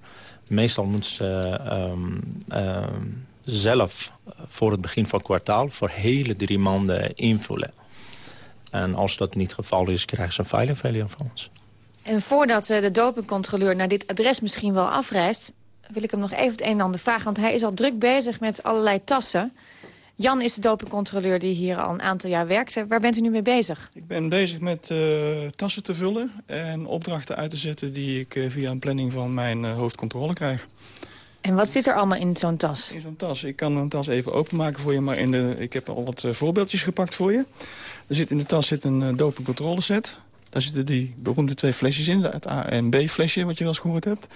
Meestal moeten ze um, um, zelf voor het begin van kwartaal... voor hele drie maanden invullen. En als dat niet het geval is, krijgen ze een filing failure van ons. En voordat de dopingcontroleur naar dit adres misschien wel afreist... wil ik hem nog even het een en ander vragen. Want hij is al druk bezig met allerlei tassen. Jan is de dopingcontroleur die hier al een aantal jaar werkte. Waar bent u nu mee bezig? Ik ben bezig met uh, tassen te vullen en opdrachten uit te zetten... die ik uh, via een planning van mijn uh, hoofdcontrole krijg. En wat zit er allemaal in zo'n tas? In zo'n tas. Ik kan een tas even openmaken voor je, maar in de, ik heb al wat voorbeeldjes gepakt voor je. Er zit in de tas zit een dopingcontrole set. Daar zitten die beroemde twee flesjes in, het A en B flesje, wat je wel eens gehoord hebt.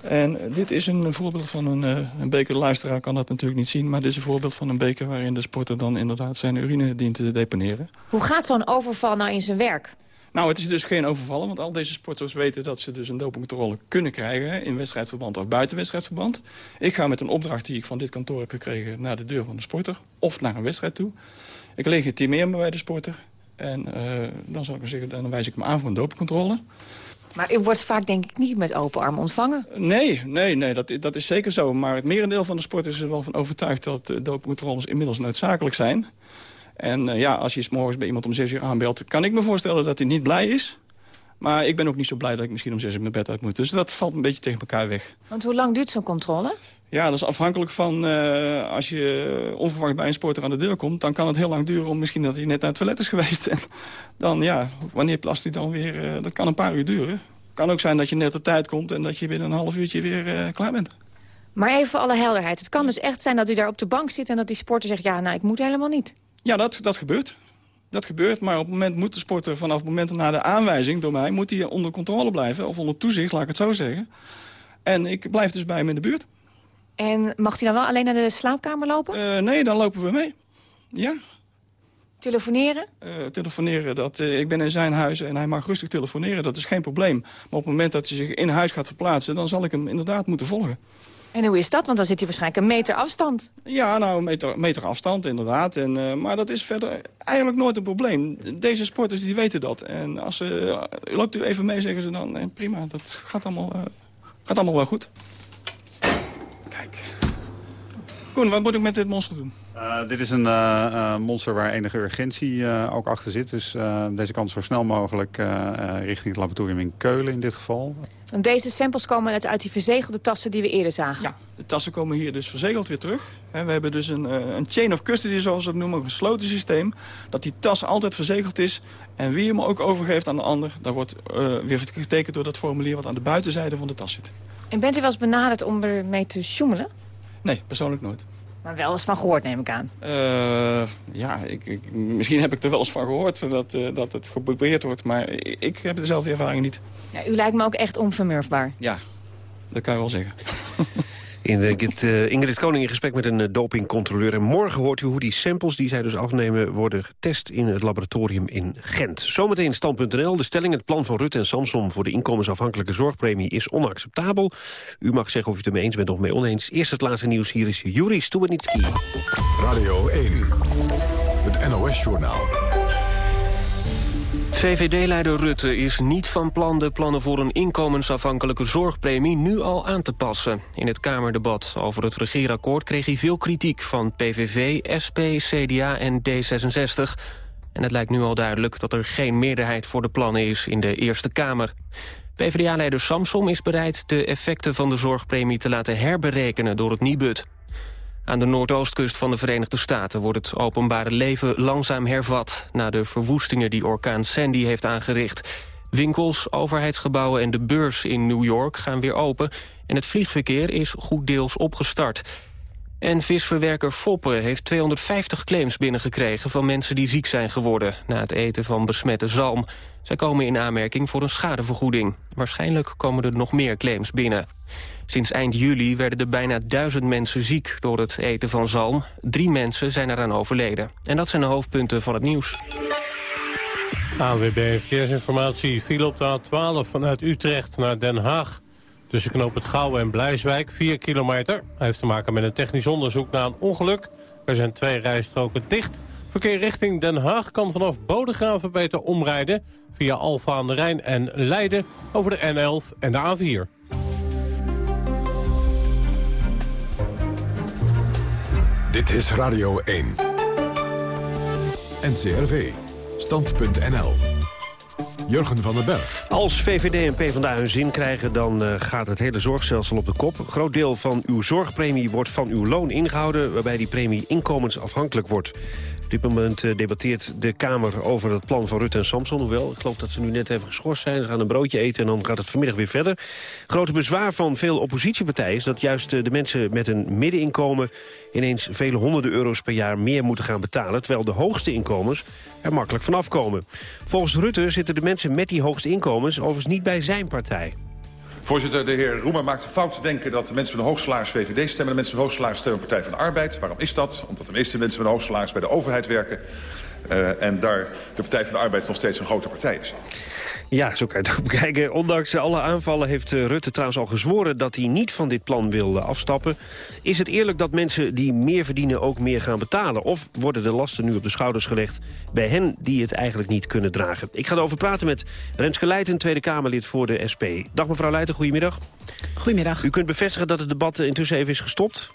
En dit is een voorbeeld van een, een beker. De luisteraar kan dat natuurlijk niet zien, maar dit is een voorbeeld van een beker... waarin de sporter dan inderdaad zijn urine dient te deponeren. Hoe gaat zo'n overval nou in zijn werk? Nou, het is dus geen overvallen, want al deze sporters weten dat ze dus een dopingcontrole kunnen krijgen... in wedstrijdverband of buiten wedstrijdverband. Ik ga met een opdracht die ik van dit kantoor heb gekregen naar de deur van de sporter... of naar een wedstrijd toe. Ik legitimeer me bij de sporter en uh, dan zou ik zeggen, dan wijs ik hem aan voor een dopingcontrole. Maar u wordt vaak denk ik niet met open armen ontvangen? Nee, nee, nee dat, dat is zeker zo. Maar het merendeel van de sporters is er wel van overtuigd... dat uh, dopingcontroles inmiddels noodzakelijk zijn. En uh, ja, als je s morgens bij iemand om zes uur aanbelt... kan ik me voorstellen dat hij niet blij is. Maar ik ben ook niet zo blij dat ik misschien om zes uur mijn bed uit moet. Dus dat valt een beetje tegen elkaar weg. Want hoe lang duurt zo'n controle? Ja, dat is afhankelijk van uh, als je onverwacht bij een sporter aan de deur komt... dan kan het heel lang duren om misschien dat hij net naar het toilet is geweest. *laughs* En dan ja, wanneer plast hij dan weer? Uh, dat kan een paar uur duren. Het kan ook zijn dat je net op tijd komt en dat je binnen een half uurtje weer uh, klaar bent. Maar even voor alle helderheid. Het kan dus echt zijn dat u daar op de bank zit en dat die sporter zegt... ja, nou, ik moet helemaal niet. Ja, dat, dat gebeurt. Dat gebeurt, maar op het moment moet de sporter vanaf het moment na de aanwijzing door mij... moet hij onder controle blijven, of onder toezicht, laat ik het zo zeggen. En ik blijf dus bij hem in de buurt. En mag hij dan wel alleen naar de slaapkamer lopen? Uh, nee, dan lopen we mee. Ja. Telefoneren? Uh, telefoneren. Dat, uh, ik ben in zijn huis en hij mag rustig telefoneren. Dat is geen probleem. Maar op het moment dat hij zich in huis gaat verplaatsen... dan zal ik hem inderdaad moeten volgen. En hoe is dat? Want dan zit hij waarschijnlijk een meter afstand. Ja, nou, een meter, meter afstand inderdaad. En, uh, maar dat is verder eigenlijk nooit een probleem. Deze sporters die weten dat. En als ze, loopt u even mee, zeggen ze dan. En prima, dat gaat allemaal, gaat allemaal wel goed. Kijk. Koen, wat moet ik met dit monster doen? Uh, dit is een uh, uh, monster waar enige urgentie ook achter zit. Dus deze kan zo snel mogelijk richting het laboratorium in Keulen in dit geval. En deze samples komen uit, uit die verzegelde tassen die we eerder zagen? Ja, de tassen komen hier dus verzegeld weer terug. we hebben dus een, een chain of custody, zoals we het noemen, een gesloten systeem. Dat die tas altijd verzegeld is. En wie hem ook overgeeft aan de ander, daar wordt weer getekend door dat formulier wat aan de buitenzijde van de tas zit. En bent u wel eens benaderd om ermee te sjoemelen? Nee, persoonlijk nooit. Maar wel eens van gehoord, neem ik aan. Uh, ja, ik, ik, misschien heb ik er wel eens van gehoord dat, uh, dat het geprobeerd wordt. Maar ik, ik heb dezelfde ervaring niet. Ja, u lijkt me ook echt onvermurfbaar. Ja, dat kan je wel zeggen. *laughs* Ingrid, uh, Ingrid Koning in gesprek met een uh, dopingcontroleur. En morgen hoort u hoe die samples die zij dus afnemen... worden getest in het laboratorium in Gent. Zometeen stand.nl. De stelling, het plan van Rutte en Samson... voor de inkomensafhankelijke zorgpremie is onacceptabel. U mag zeggen of u het ermee eens bent of mee oneens. Eerst het laatste nieuws. Hier is Juri Stubenitski. Radio 1, het NOS-journaal. VVD-leider Rutte is niet van plan de plannen voor een inkomensafhankelijke zorgpremie nu al aan te passen. In het Kamerdebat over het regeerakkoord kreeg hij veel kritiek van PVV, SP, CDA en D66. En het lijkt nu al duidelijk dat er geen meerderheid voor de plannen is in de Eerste Kamer. PvdA-leider Samsom is bereid de effecten van de zorgpremie te laten herberekenen door het Nibud. Aan de noordoostkust van de Verenigde Staten wordt het openbare leven langzaam hervat... na de verwoestingen die orkaan Sandy heeft aangericht. Winkels, overheidsgebouwen en de beurs in New York gaan weer open... en het vliegverkeer is goed deels opgestart. En visverwerker Foppe heeft 250 claims binnengekregen... van mensen die ziek zijn geworden na het eten van besmette zalm. Zij komen in aanmerking voor een schadevergoeding. Waarschijnlijk komen er nog meer claims binnen. Sinds eind juli werden er bijna duizend mensen ziek door het eten van zalm. Drie mensen zijn eraan overleden. En dat zijn de hoofdpunten van het nieuws. ANWB Verkeersinformatie viel op de A12 vanuit Utrecht naar Den Haag. Tussen knoop het Gouwen en Blijswijk, 4 kilometer. Hij heeft te maken met een technisch onderzoek na een ongeluk. Er zijn twee rijstroken dicht. Verkeer richting Den Haag kan vanaf Bodegraven beter omrijden... via Alfa aan de Rijn en Leiden over de N11 en de A4. Dit is Radio 1. NCRV. Stand.nl. Jurgen van den Berg. Als VVD en PvdA hun zin krijgen, dan uh, gaat het hele zorgstelsel op de kop. Een groot deel van uw zorgpremie wordt van uw loon ingehouden... waarbij die premie inkomensafhankelijk wordt. Op dit moment uh, debatteert de Kamer over het plan van Rutte en Samson. Hoewel, ik geloof dat ze nu net even geschorst zijn. Ze gaan een broodje eten en dan gaat het vanmiddag weer verder. Grote bezwaar van veel oppositiepartijen is dat juist uh, de mensen met een middeninkomen... ineens vele honderden euro's per jaar meer moeten gaan betalen... terwijl de hoogste inkomens er makkelijk vanaf komen. Volgens Rutte zitten de mensen met die hoogste inkomens overigens niet bij zijn partij. Voorzitter, de heer Roemer maakt de fout te denken dat de mensen met een hoog salaris VVD stemmen... en de mensen met een hoog salaris stemmen Partij van de Arbeid. Waarom is dat? Omdat de meeste mensen met een hoog salaris bij de overheid werken. Uh, en daar de Partij van de Arbeid nog steeds een grote partij is. Ja, zo kan je het ook *laughs* bekijken. Ondanks alle aanvallen heeft eh, Rutte trouwens al gezworen... dat hij niet van dit plan wil afstappen. Is het eerlijk dat mensen die meer verdienen ook meer gaan betalen? Of worden de lasten nu op de schouders gelegd bij hen die het eigenlijk niet kunnen dragen? Ik ga erover praten met Renske Leijten, Tweede Kamerlid voor de SP. Dag mevrouw Leijten, goedemiddag. Goedemiddag. U kunt bevestigen dat het debat intussen even is gestopt?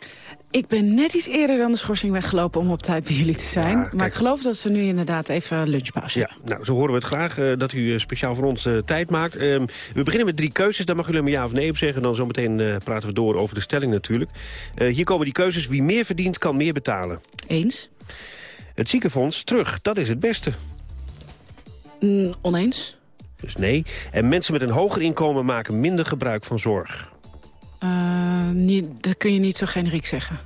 Ik ben net iets eerder dan de schorsing weggelopen om op tijd bij jullie te zijn. Ja, maar ik geloof dat ze nu inderdaad even lunchpauze hebben. Ja, nou, zo horen we het graag uh, dat u uh, speciaal voor ons uh, tijd maakt. Ehm, we beginnen met drie keuzes, daar mag u maar ja of nee op zeggen. Dan zometeen praten we door over de stelling natuurlijk. hier komen die keuzes. Wie meer verdient, kan meer betalen. Eens. Het ziekenfonds terug, dat is het beste. Mm, oneens. Dus nee. En mensen met een hoger inkomen maken minder gebruik van zorg. Uh, niet, dat kun je niet zo generiek zeggen.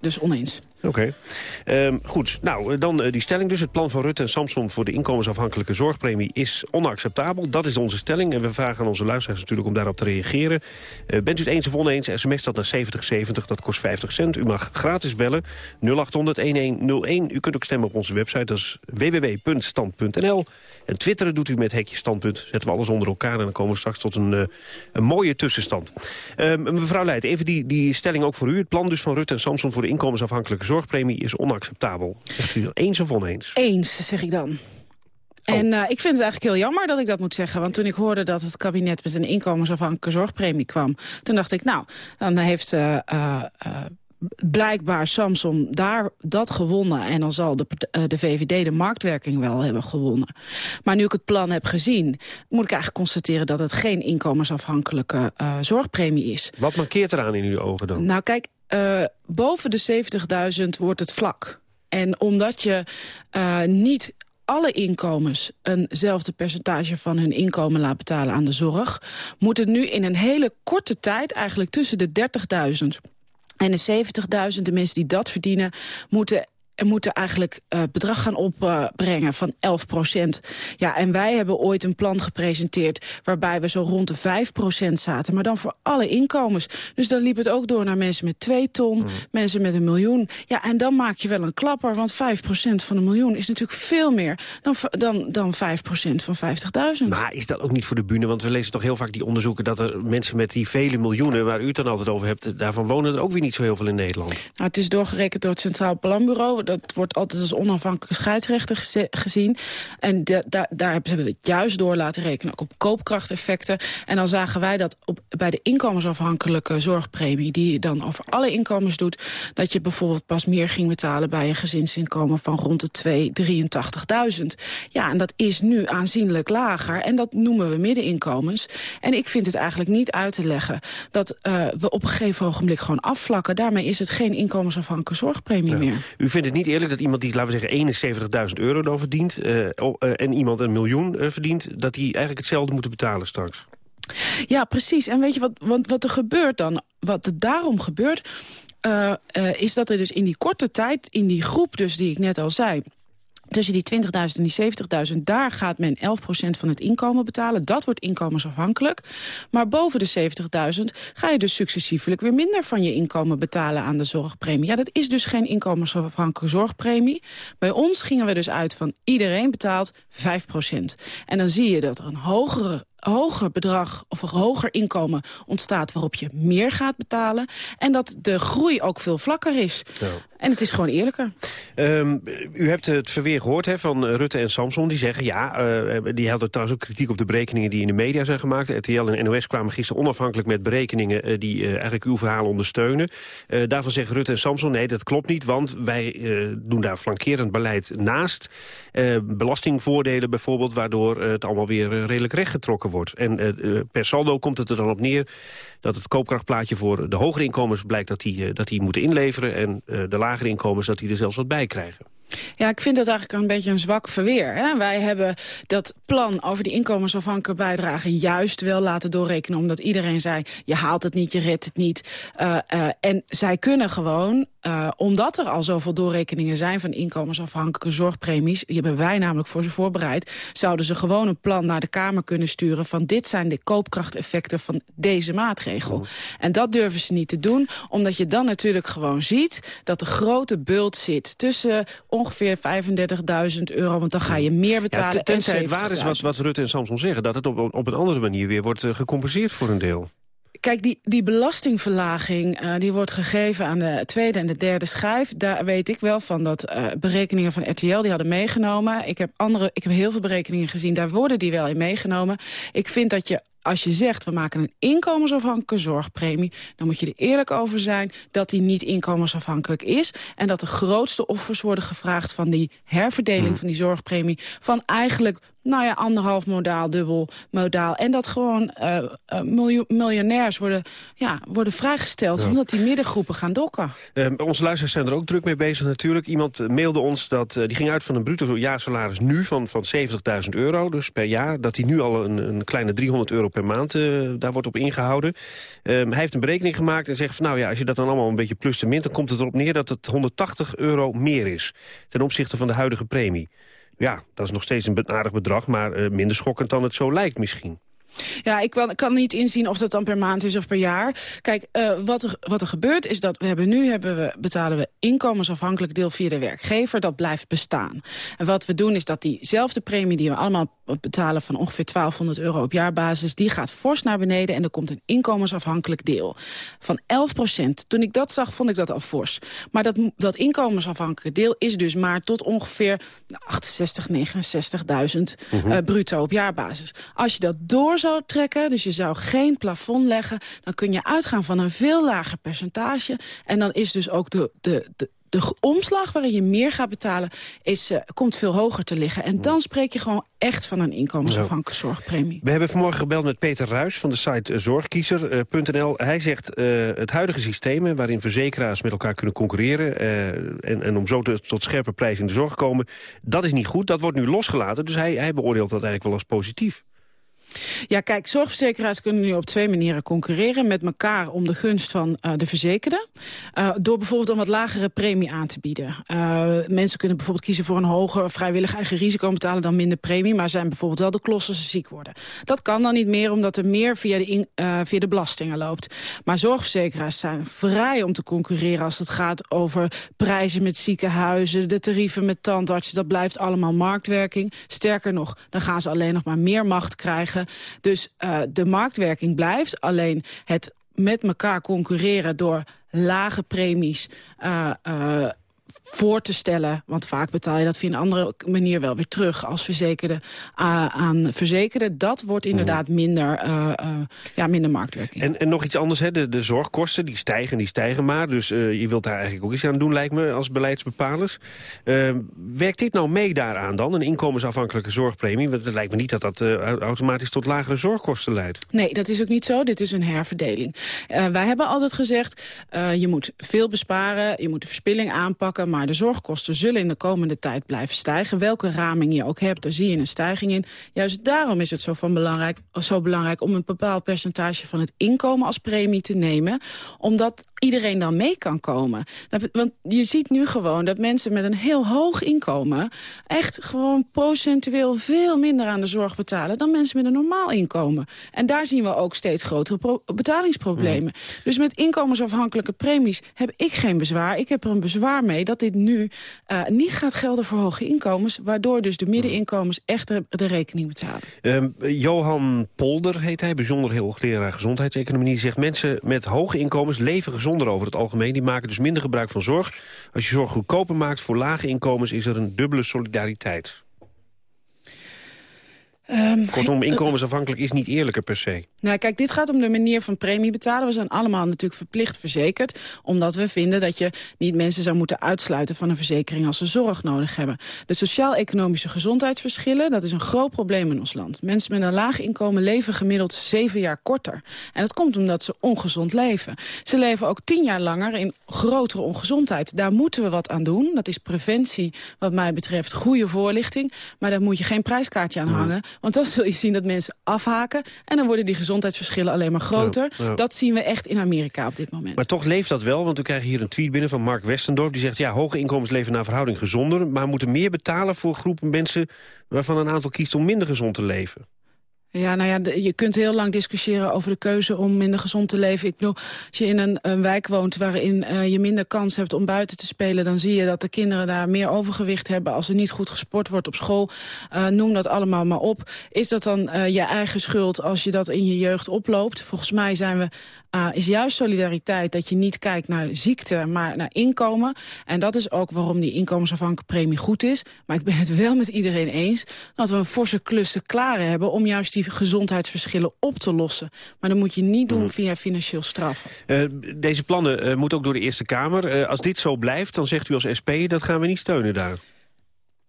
Dus oneens. Oké. Um, goed, nou, dan uh, die stelling dus. Het plan van Rutte en Samson voor de inkomensafhankelijke zorgpremie is onacceptabel. Dat is onze stelling en we vragen aan onze luisteraars natuurlijk om daarop te reageren. Uh, bent u het eens of oneens, sms dat naar 7070, dat kost 50 cent. U mag gratis bellen, 0800-1101. U kunt ook stemmen op onze website, dat is www.stand.nl. En twitteren doet u met hekje standpunt. Zetten we alles onder elkaar en dan komen we straks tot een, een mooie tussenstand. Uh, mevrouw Leijt, even die, die stelling ook voor u. Het plan dus van Rutte en Samson voor de inkomensafhankelijke zorgpremie is onacceptabel. Zegt u eens of oneens? Eens, zeg ik dan. Oh. En uh, ik vind het eigenlijk heel jammer dat ik dat moet zeggen. Want toen ik hoorde dat het kabinet met een inkomensafhankelijke zorgpremie kwam... toen dacht ik, nou, dan heeft... Uh, uh, blijkbaar Samson daar dat gewonnen... en dan zal de, de VVD de marktwerking wel hebben gewonnen. Maar nu ik het plan heb gezien... moet ik eigenlijk constateren dat het geen inkomensafhankelijke uh, zorgpremie is. Wat markeert eraan in uw ogen dan? Nou kijk, uh, boven de 70.000 wordt het vlak. En omdat je uh, niet alle inkomens eenzelfde percentage van hun inkomen laat betalen aan de zorg... moet het nu in een hele korte tijd, eigenlijk tussen de 30.000 en de 70.000, de mensen die dat verdienen, moeten er moeten eigenlijk uh, bedrag gaan opbrengen van 11 procent. Ja, en wij hebben ooit een plan gepresenteerd... waarbij we zo rond de 5 procent zaten, maar dan voor alle inkomens. Dus dan liep het ook door naar mensen met 2 ton, mm. mensen met een miljoen. Ja, en dan maak je wel een klapper, want 5 procent van een miljoen... is natuurlijk veel meer dan, dan, dan 5 procent van 50.000. Maar is dat ook niet voor de bühne? Want we lezen toch heel vaak die onderzoeken... dat er mensen met die vele miljoenen, waar u het dan altijd over hebt... daarvan wonen er ook weer niet zo heel veel in Nederland. Nou, het is doorgerekend door het Centraal Planbureau dat wordt altijd als onafhankelijke scheidsrechter gezien. En de, da, daar hebben we het juist door laten rekenen, ook op koopkrachteffecten. En dan zagen wij dat op, bij de inkomensafhankelijke zorgpremie... die je dan over alle inkomens doet... dat je bijvoorbeeld pas meer ging betalen bij een gezinsinkomen... van rond de 283.000. Ja, en dat is nu aanzienlijk lager. En dat noemen we middeninkomens. En ik vind het eigenlijk niet uit te leggen... dat uh, we op een gegeven ogenblik gewoon afvlakken. Daarmee is het geen inkomensafhankelijke zorgpremie ja. meer. U vindt het niet eerlijk dat iemand die, laten we zeggen, 71.000 euro dan verdient... Uh, uh, en iemand een miljoen uh, verdient, dat die eigenlijk hetzelfde moeten betalen straks? Ja, precies. En weet je wat, wat, wat er gebeurt dan? Wat er daarom gebeurt, is dat er dus in die korte tijd, in die groep dus die ik net al zei Tussen die 20.000 en die 70.000, daar gaat men 11% van het inkomen betalen. Dat wordt inkomensafhankelijk. Maar boven de 70.000 ga je dus successievelijk weer minder van je inkomen betalen aan de zorgpremie. Ja, dat is dus geen inkomensafhankelijke zorgpremie. Bij ons gingen we dus uit van iedereen betaalt 5%. En dan zie je dat er een hogere hoger bedrag of een hoger inkomen ontstaat... waarop je meer gaat betalen. En dat de groei ook veel vlakker is. En het is gewoon eerlijker. Um, u hebt het verweer gehoord hè, van Rutte en Samson. Die zeggen, ja, uh, die hadden trouwens ook kritiek op de berekeningen... die in de media zijn gemaakt. RTL en NOS kwamen gisteren onafhankelijk met berekeningen... Uh, die uh, eigenlijk uw verhaal ondersteunen. daarvan zeggen Rutte en Samson, nee, dat klopt niet... want wij doen daar flankerend beleid naast. belastingvoordelen bijvoorbeeld, waardoor het allemaal weer redelijk rechtgetrokken wordt. En per saldo komt het er dan op neer dat het koopkrachtplaatje voor de hogere inkomens blijkt dat die, dat die moeten inleveren... en de lagere inkomens dat die er zelfs wat bij krijgen. Ja, ik vind dat eigenlijk een beetje een zwak verweer. Hè? Wij hebben dat plan over die inkomensafhankelijke bijdrage juist wel laten doorrekenen. Omdat iedereen zei, je haalt het niet, je redt het niet. Uh, uh, en zij kunnen gewoon, uh, omdat er al zoveel doorrekeningen zijn van inkomensafhankelijke zorgpremies, die hebben wij namelijk voor ze voorbereid, zouden ze gewoon een plan naar de Kamer kunnen sturen van dit zijn de koopkrachteffecten van deze maatregel. Oh. En dat durven ze niet te doen, omdat je dan natuurlijk gewoon ziet dat de grote bult zit tussen ongeveer 35.000 euro, want dan ga je meer betalen. Ja, tenzij het waar is wat, wat Rutte en Samson zeggen, dat het op, op een andere manier weer wordt uh, gecompenseerd voor een deel. Kijk, die, die belastingverlaging uh, die wordt gegeven aan de tweede en de derde schijf. Daar weet ik wel van dat uh, berekeningen van RTL die hadden meegenomen. Ik heb, andere, ik heb heel veel berekeningen gezien, daar worden die wel in meegenomen. Ik vind dat je als je zegt, we maken een inkomensafhankelijke zorgpremie... dan moet je er eerlijk over zijn dat die niet inkomensafhankelijk is... en dat de grootste offers worden gevraagd van die herverdeling hmm. van die zorgpremie... van eigenlijk nou ja, anderhalf modaal, dubbel modaal. En dat gewoon uh, uh, miljonairs worden, ja, worden vrijgesteld... omdat die middengroepen gaan dokken. Uh, onze luisteraars zijn er ook druk mee bezig natuurlijk. Iemand mailde ons dat, die ging uit van een bruto jaarsalaris nu van, van 70.000 euro, dus per jaar. Dat hij nu al een, een kleine 300 euro per maand daar wordt op ingehouden. Ehm, hij heeft een berekening gemaakt en zegt van nou ja, als je dat dan allemaal een beetje plus te min... dan komt het erop neer dat het 180 euro meer is ten opzichte van de huidige premie. Ja, dat is nog steeds een aardig bedrag, maar uh, minder schokkend dan het zo lijkt misschien. Ja, ik kan niet inzien of dat dan per maand is of per jaar. Kijk, uh, wat, er, wat er gebeurt is dat we hebben nu hebben we, betalen we inkomensafhankelijk deel via de werkgever. Dat blijft bestaan. En wat we doen is dat diezelfde premie die we allemaal betalen van ongeveer 1200 euro op jaarbasis, die gaat fors naar beneden en er komt een inkomensafhankelijk deel van 11 procent. Toen ik dat zag, vond ik dat al fors. Maar dat, dat inkomensafhankelijke deel is dus maar tot ongeveer 68, 69.000 uh, bruto op jaarbasis. Als je dat door zou trekken, dus je zou geen plafond leggen... dan kun je uitgaan van een veel lager percentage. En dan is dus ook de, de, de, de omslag waarin je meer gaat betalen, is, uh, komt veel hoger te liggen. En dan spreek je gewoon echt van een inkomensafhankelijke zorgpremie. We hebben vanmorgen gebeld met Peter Ruis van de site zorgkiezer.nl. Hij zegt uh, het huidige systeem waarin verzekeraars met elkaar kunnen concurreren... Uh, en, en om zo te, tot scherpe prijzen in de zorg te komen, dat is niet goed. Dat wordt nu losgelaten, dus hij, hij beoordeelt dat eigenlijk wel als positief. Ja, kijk, zorgverzekeraars kunnen nu op twee manieren concurreren met elkaar om de gunst van uh, de verzekerde. Uh, door bijvoorbeeld een wat lagere premie aan te bieden. Uh, mensen kunnen bijvoorbeeld kiezen voor een hoger vrijwillig eigen risico betalen dan minder premie, maar zijn bijvoorbeeld wel de klos als ze ziek worden. Dat kan dan niet meer omdat er meer via de, via de belastingen loopt. Maar zorgverzekeraars zijn vrij om te concurreren als het gaat over prijzen met ziekenhuizen, de tarieven met tandartsen. Dat blijft allemaal marktwerking. Sterker nog, dan gaan ze alleen nog maar meer macht krijgen dus uh, de marktwerking blijft. Alleen het met elkaar concurreren door lage premies... Uh, uh, voor te stellen. Want vaak betaal je dat via een andere manier wel weer terug als verzekerde uh, aan verzekerden. Dat wordt mhm. inderdaad minder, uh, uh, ja, minder marktwerking. En, en nog iets anders, hè? De, de zorgkosten die stijgen die stijgen maar. Dus je wilt daar eigenlijk ook iets aan doen, lijkt me, als beleidsbepalers. werkt dit nou mee daaraan dan, een inkomensafhankelijke zorgpremie? Want het lijkt me niet dat dat automatisch tot lagere zorgkosten leidt. Nee, dat is ook niet zo. Dit is een herverdeling. wij hebben altijd gezegd, je moet veel besparen, je moet de verspilling aanpakken maar de zorgkosten zullen in de komende tijd blijven stijgen. Welke raming je ook hebt, daar zie je een stijging in. Juist daarom is het zo, van belangrijk, zo belangrijk om een bepaald percentage van het inkomen als premie te nemen. Omdat iedereen dan mee kan komen. Want je ziet nu gewoon dat mensen met een heel hoog inkomen... echt gewoon procentueel veel minder aan de zorg betalen... dan mensen met een normaal inkomen. En daar zien we ook steeds grotere betalingsproblemen. Dus met inkomensafhankelijke premies heb ik geen bezwaar. Ik heb er een bezwaar mee dat dit nu uh, niet gaat gelden voor hoge inkomens... waardoor dus de middeninkomens echt de, de rekening betalen. Uh, Johan Polder heet hij, bijzonder hoogleraar gezondheidseconomie... Zegt mensen met hoge inkomens leven gezonder over het algemeen. Die maken dus minder gebruik van zorg. Als je zorg goedkoper maakt voor lage inkomens... is er een dubbele solidariteit. Um, Kortom, inkomensafhankelijk is niet eerlijker per se. Nou, kijk, dit gaat om de manier van premie betalen. We zijn allemaal natuurlijk verplicht verzekerd. Omdat we vinden dat je niet mensen zou moeten uitsluiten van een verzekering als ze zorg nodig hebben. De sociaal-economische gezondheidsverschillen, dat is een groot probleem in ons land. Mensen met een laag inkomen leven gemiddeld zeven jaar korter. En dat komt omdat ze ongezond leven. Ze leven ook tien jaar langer in grotere ongezondheid. Daar moeten we wat aan doen. Dat is preventie, wat mij betreft, goede voorlichting. Maar daar moet je geen prijskaartje aan hangen. Want dan zul je zien dat mensen afhaken... en dan worden die gezondheidsverschillen alleen maar groter. Dat zien we echt in Amerika op dit moment. Maar toch leeft dat wel, want we krijgen hier een tweet binnen van Mark Westendorp. Die zegt, ja, hoge inkomens leven naar verhouding gezonder... maar moeten meer betalen voor groepen mensen... waarvan een aantal kiest om minder gezond te leven. Ja, nou ja, je kunt heel lang discussiëren over de keuze om minder gezond te leven. Ik bedoel, als je in een, een wijk woont waarin uh, je minder kans hebt om buiten te spelen... dan zie je dat de kinderen daar meer overgewicht hebben als er niet goed gesport wordt op school. Uh, noem dat allemaal maar op. Is dat dan uh, je eigen schuld als je dat in je jeugd oploopt? Volgens mij zijn we uh, is juist solidariteit dat je niet kijkt naar ziekte, maar naar inkomen. En dat is ook waarom die inkomensafhankelijke premie goed is. Maar ik ben het wel met iedereen eens dat we een forse klus te klaren hebben... om juist die gezondheidsverschillen op te lossen. Maar dat moet je niet doen via financieel straffen. Uh, deze plannen uh, moeten ook door de Eerste Kamer. als dit zo blijft, dan zegt u als SP, dat gaan we niet steunen daar.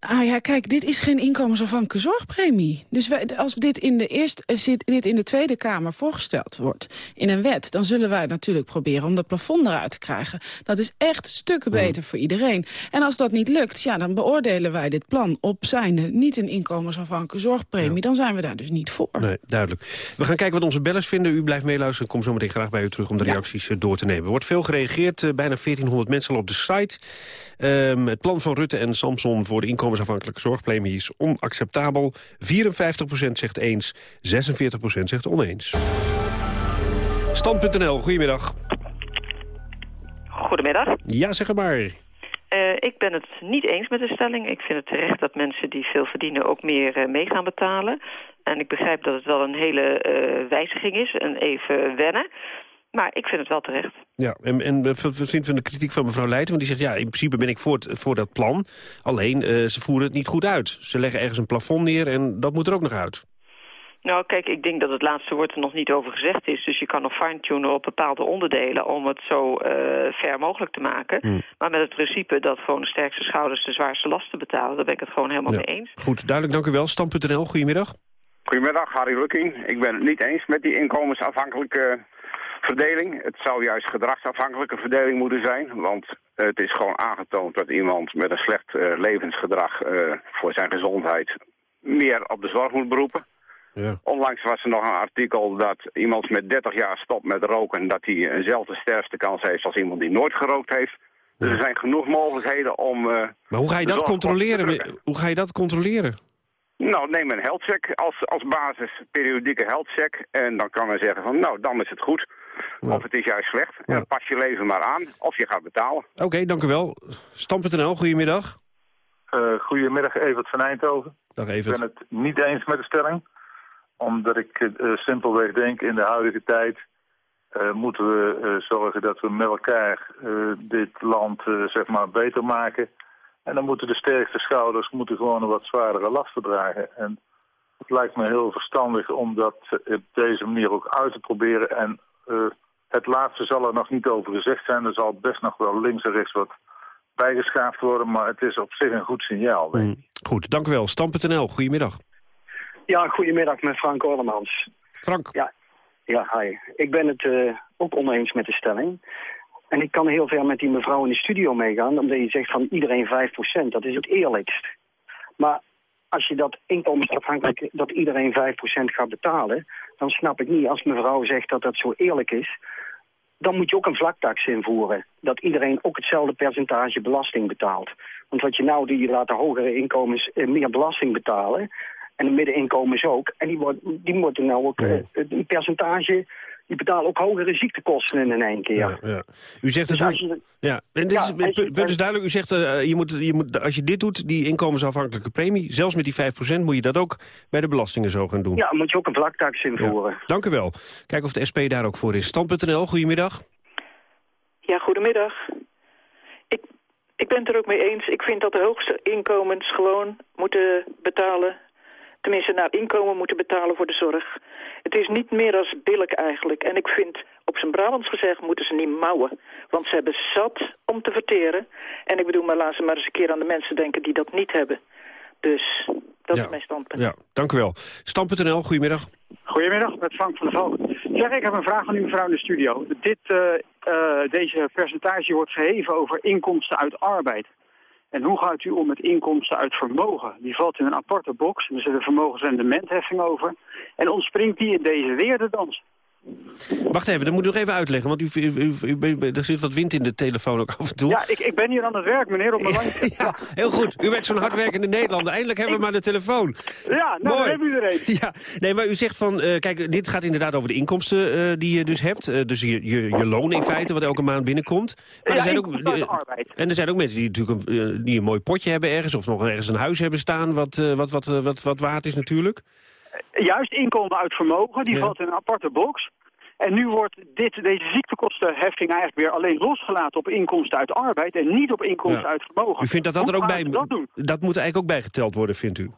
Ah ja, kijk, dit is geen inkomensafhankelijke zorgpremie. Dus wij, als dit in, de eerste, eh, dit in de Tweede Kamer voorgesteld wordt in een wet... dan zullen wij natuurlijk proberen om dat plafond eruit te krijgen. Dat is echt stukken beter voor iedereen. En als dat niet lukt, ja, dan beoordelen wij dit plan op zijnde... niet een inkomensafhankelijke zorgpremie. Dan zijn we daar dus niet voor. Nee, duidelijk. We gaan kijken wat onze bellers vinden. U blijft meeluisteren. Ik kom zo meteen graag bij u terug om de reacties eh, door te nemen. Er wordt veel gereageerd. Eh, bijna 1400 mensen al op de site. Um, het plan van Rutte en Samson voor de inkomensafhankelijke zorgpremie is onacceptabel. 54% zegt eens, 46% zegt oneens. Stand.nl, goedemiddag. Goedemiddag. Ja, zeg maar. Uh, ik ben het niet eens met de stelling. Ik vind het terecht dat mensen die veel verdienen ook meer uh, mee gaan betalen. En ik begrijp dat het wel een hele uh, wijziging is en even wennen. Maar ik vind het wel terecht. Ja, en, en wat vindt van de kritiek van mevrouw Leijten? Want die zegt, ja, in principe ben ik voor, het, voor dat plan. Alleen, uh, ze voeren het niet goed uit. Ze leggen ergens een plafond neer en dat moet er ook nog uit. Nou, kijk, ik denk dat het laatste woord er nog niet over gezegd is. Dus je kan nog fine-tunen op bepaalde onderdelen om het zo uh, ver mogelijk te maken. Hmm. Maar met het principe dat gewoon de sterkste schouders de zwaarste lasten betalen... daar ben ik het gewoon helemaal ja. mee eens. Goed, duidelijk, dank u wel. Stam.nl, goedemiddag. Goedemiddag, Harry Lukking. Ik ben het niet eens met die inkomensafhankelijke verdeling. Het zou juist gedragsafhankelijke verdeling moeten zijn. Want het is gewoon aangetoond dat iemand met een slecht uh, levensgedrag uh, voor zijn gezondheid meer op de zorg moet beroepen. Ja. Onlangs was er nog een artikel dat iemand met 30 jaar stopt met roken... dat hij eenzelfde sterfste kans heeft als iemand die nooit gerookt heeft. Dus er zijn genoeg mogelijkheden om... Uh, maar hoe ga je dat controleren? Hoe ga je dat controleren? Nou, neem een healthcheck als, als basis, periodieke healthcheck. En dan kan men zeggen van, nou, dan is het goed. Ja. Of het is juist slecht. Ja. En pas je leven maar aan. Of je gaat betalen. Oké, okay, dank u wel. Stam.nl, goedemiddag. Uh, goedemiddag, Evert van Eindhoven. Dag Evert. Ik ben het niet eens met de stelling. Omdat ik uh, simpelweg denk, in de huidige tijd... Uh, moeten we zorgen dat we met elkaar dit land zeg maar beter maken... En dan moeten de sterkste schouders moeten gewoon een wat zwaardere lasten dragen. En het lijkt me heel verstandig om dat op deze manier ook uit te proberen. En het laatste zal er nog niet over gezegd zijn. Er zal best nog wel links en rechts wat bijgeschaafd worden. Maar het is op zich een goed signaal. Mm, goed, dank u wel. Stam.nl, goedemiddag. Ja, goedemiddag met Frank Orlemans. Frank. Ja, ja hi. Ik ben het uh, ook oneens met de stelling. En ik kan heel ver met die mevrouw in de studio meegaan, omdat je zegt van iedereen 5%, dat is het eerlijkst. Maar als je dat inkomensafhankelijk, dat iedereen 5% gaat betalen, dan snap ik niet als mevrouw zegt dat dat zo eerlijk is. Dan moet je ook een vlaktax invoeren. Dat iedereen ook hetzelfde percentage belasting betaalt. Want wat je nou doet, je laat de hogere inkomens eh, meer belasting betalen. En de middeninkomens ook. En die, worden die moeten nou ook eh, een percentage die betalen ook hogere ziektekosten in één keer. Ja, ja. U zegt Dus het als je- ja. En dit Ja, is, punt is duidelijk. U zegt uh, je moet, je moet, als je dit doet, die inkomensafhankelijke premie, zelfs met die 5%, moet je dat ook bij de belastingen zo gaan doen. Ja, moet je ook een vlaktax invoeren. Ja. Dank u wel. Kijk of de SP daar ook voor is. Stand.nl, goedemiddag. Ja, goedemiddag. Ik, ik ben het er ook mee eens. Ik vind dat de hoogste inkomens gewoon moeten betalen... tenminste naar inkomen moeten betalen voor de zorg. Het is niet meer als billig eigenlijk. En ik vind, op zijn Brabants gezegd, moeten ze niet mouwen. Want ze hebben zat om te verteren. En ik bedoel, maar laten ze maar eens een keer aan de mensen denken die dat niet hebben. Dus dat Ja. is mijn standpunt. Ja, dank u wel. Stand.nl, goedemiddag. Goedemiddag, met Frank van der Valk. Zeg, ik heb een vraag aan uw mevrouw in de studio. Dit, eh, eh, deze percentage wordt geheven over inkomsten uit arbeid. En hoe gaat u om met inkomsten uit vermogen? Die valt in een aparte box. Er zit een vermogensrendementheffing over. En ontspringt die in deze weerdedans? Wacht even, dat moet ik nog even uitleggen, want u, u, er zit wat wind in de telefoon ook af en toe. Ja, ik, ik ben hier aan het werk, meneer, op mijn *laughs* lange... Ja, heel goed. U werd zo'n hardwerkende Nederlander. Eindelijk hebben we maar de telefoon. Ja, nou, daar hebben u er een. Ja, nee, maar u zegt van, eh, kijk, dit gaat inderdaad over de inkomsten eh, die je dus hebt. Eh, dus je, je, je loon in feite, wat elke maand binnenkomt. Maar Ja, er zijn ook, arbeid. en er zijn ook mensen die natuurlijk een, die een mooi potje hebben ergens... of nog ergens een huis hebben staan wat, wat, wat, wat, wat waard is natuurlijk. Juist inkomen uit vermogen, die Ja. valt in een aparte box. En nu wordt dit, deze ziektekostenheffing eigenlijk weer alleen losgelaten op inkomsten uit arbeid en niet op inkomsten Ja. uit vermogen. U vindt dat dat Hoe er ook bij dat doen? Dat moet er eigenlijk ook bijgeteld worden, vindt u?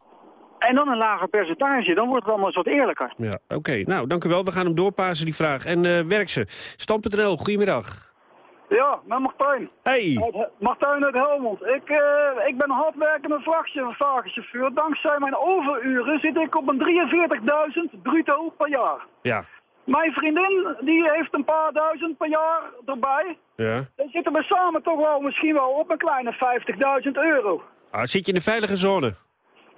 En dan een lager percentage, dan wordt het allemaal eens wat eerlijker. Ja, oké. Nou, dank u wel. We gaan hem doorpassen, die vraag. En eh werk ze. Stam.nl, goedemiddag. Ja, met Martijn. Hey. Martijn uit Helmond. Ik, eh, ik ben hardwerkende vrachtwagenchauffeur. Dankzij mijn overuren zit ik op een 43.000 bruto per jaar. Ja. Mijn vriendin die heeft een paar duizend per jaar erbij. Ja. Dan zitten we samen toch wel misschien wel op een kleine 50.000 euro. Ah, zit je in de veilige zone?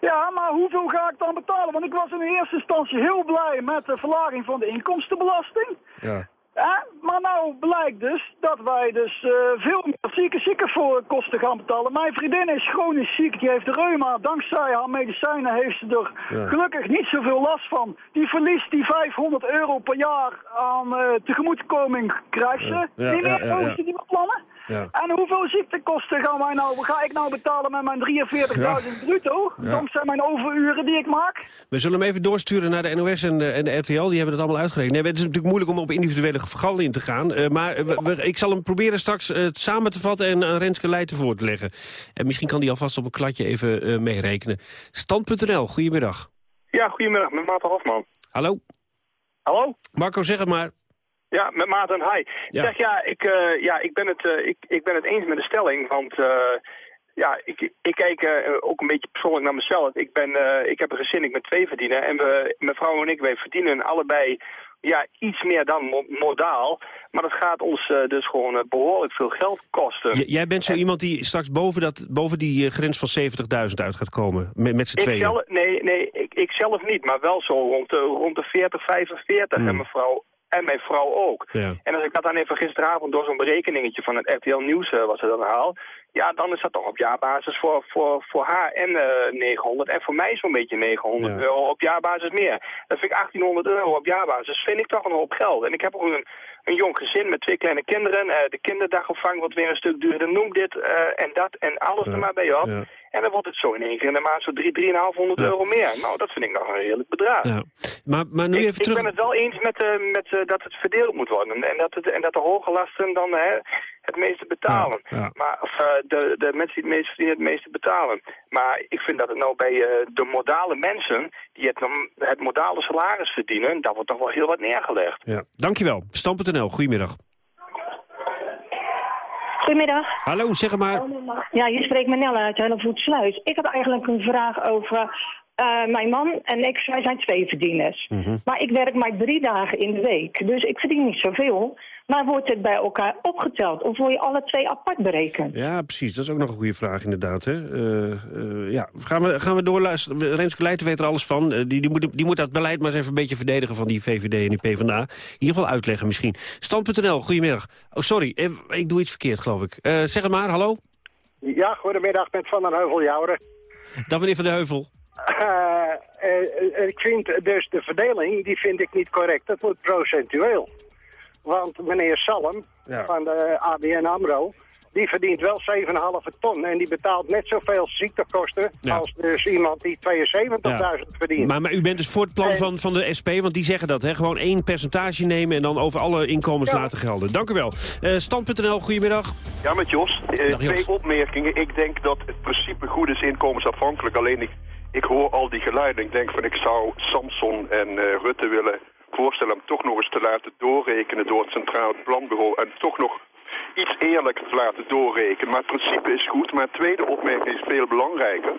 Ja, maar hoeveel ga ik dan betalen? Want ik was in eerste instantie heel blij met de verlaging van de inkomstenbelasting. Ja. Ja, maar nou blijkt dus dat wij dus eh, veel meer zieke ziekenkosten gaan betalen. Mijn vriendin is chronisch ziek, die heeft reuma. Dankzij haar medicijnen heeft ze er Ja. gelukkig niet zoveel last van. Die verliest die 500 euro per jaar aan eh, tegemoetkoming krijgt ze. Ja, ja. die plannen. Ja. En hoeveel ziektekosten gaan wij nou, ga ik nou betalen met mijn 43.000 bruto? Ja. Dankzij mijn overuren die ik maak? We zullen hem even doorsturen naar de NOS en de, en de RTL. Die hebben het allemaal uitgerekend. Nee, het is natuurlijk moeilijk om op individuele gevallen in te gaan. eh, maar we- we- ik zal hem proberen straks eh, het samen te vatten en aan Renske Leijten voor te leggen. En misschien kan die alvast op een kladje even eh, meerekenen. Stand.nl, goedemiddag. Ja, goedemiddag, met Maarten Hofman. Hallo? Hallo? Marco, zeg het maar. Ja, met Maarten, hi. Ja. Zeg, ja, ik, eh, ja ik, ben het, eh, ik, ik ben het eens met de stelling, want eh, ja, ik, ik kijk ook een beetje persoonlijk naar mezelf. Ik, ben, ik heb een gezin, ik ben twee verdienen en we, mijn vrouw en ik, wij verdienen allebei ja, iets meer dan mo- modaal. Maar dat gaat ons dus gewoon eh, behoorlijk veel geld kosten. J- jij bent zo iemand die straks boven, dat, boven die grens van 70.000 uit gaat komen. Met, met z'n tweeën. zelf, nee, nee ik, ik zelf niet, maar wel zo rond de, rond de 40, 45 Hmm. en mijn vrouw en mijn vrouw ook. Ja. En als ik dat dan even gisteravond door zo'n berekeningetje van het RTL Nieuws eh, wat ze dan haal, ja, dan is dat toch op jaarbasis voor, voor, voor haar en eh 900 en voor mij zo'n beetje 900 Ja. euro op jaarbasis meer. Dat vind ik 1800 euro op jaarbasis, vind ik toch een hoop geld. En ik heb ook een, een jong gezin met twee kleine kinderen, eh, de kinderdagopvang wordt weer een stuk duurder, noem dit eh, en dat en alles er maar bij op. En dan wordt het zo in één keer in de maand zo 3, 3,500 euro meer. Nou, dat vind ik nog een redelijk bedrag. Ja. Maar, maar nu ik, even terug... ik ben het wel eens met, eh, met eh, dat het verdeeld moet worden. En dat, het, en dat de hoge lasten dan hè, het meeste betalen. Ja, ja. Maar, of eh, de, de mensen die het meeste verdienen het meeste betalen. Maar ik vind dat het nou bij de modale mensen... die het, het modale salaris verdienen... daar wordt toch wel heel wat neergelegd. Ja. Dankjewel. Stam.nl, goedemiddag. Goedemiddag. Hallo, zeg maar. Ja, je spreekt met Nella uit Hellevoetsluis. Ik had eigenlijk een vraag over eh, mijn man en ik. Wij zijn twee verdieners. Mhm. Maar ik werk maar drie dagen in de week. Dus ik verdien niet zoveel. Maar wordt het bij elkaar opgeteld of word je alle twee apart berekend? Ja, precies. Dat is ook nog een goede vraag inderdaad. Hè? Uh, uh, ja. gaan, we, gaan we doorluisteren? Renske Leijten weet er alles van. Uh, die, die, moet, die moet dat beleid maar eens even een beetje verdedigen... van die VVD en die PvdA. In ieder geval uitleggen misschien. Stand.nl, goedemiddag. Oh, sorry, ik doe iets verkeerd, geloof ik. zeg het maar, hallo? Ja, goedemiddag, met Van den Heuvel Jouren. Dag meneer Van den Heuvel. ik vind dus de verdeling, die vind ik niet correct. Dat moet procentueel. Want meneer Salm van de ABN AMRO... die verdient wel 7,5 ton. En die betaalt net zoveel ziektekosten... als dus iemand die 72.000 verdient. Maar, maar, u bent dus voor het plan van, van de SP, want die zeggen dat. Hè? Gewoon één percentage nemen en dan over alle inkomens laten gelden. Dank u wel. Uh, Stand.nl, goedemiddag. Ja, met Jos. Uh, twee opmerkingen. Ik denk dat het principe goed is inkomensafhankelijk. Alleen ik, ik hoor al die geluiden. Ik denk van ik zou Samson en uh, Rutte willen voorstellen om toch nog eens te laten doorrekenen door het Centraal Planbureau en toch nog iets eerlijker te laten doorrekenen. Maar het principe is goed. Maar tweede opmerking is veel belangrijker.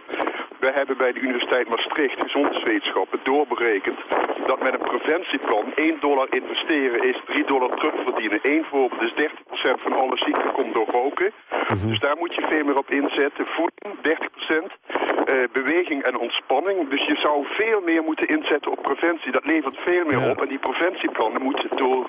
Wij hebben bij de Universiteit Maastricht gezondheidswetenschappen doorberekend dat met een preventieplan 1 dollar investeren is 3 dollar terugverdienen. Eén voorbeeld is 30% van alle ziekten komt door roken. Mhm. Dus daar moet je veel meer op inzetten. Voeding 30%, uh, beweging en ontspanning. Dus je zou veel meer moeten inzetten op preventie. Dat levert veel meer op. En die preventieplannen moeten door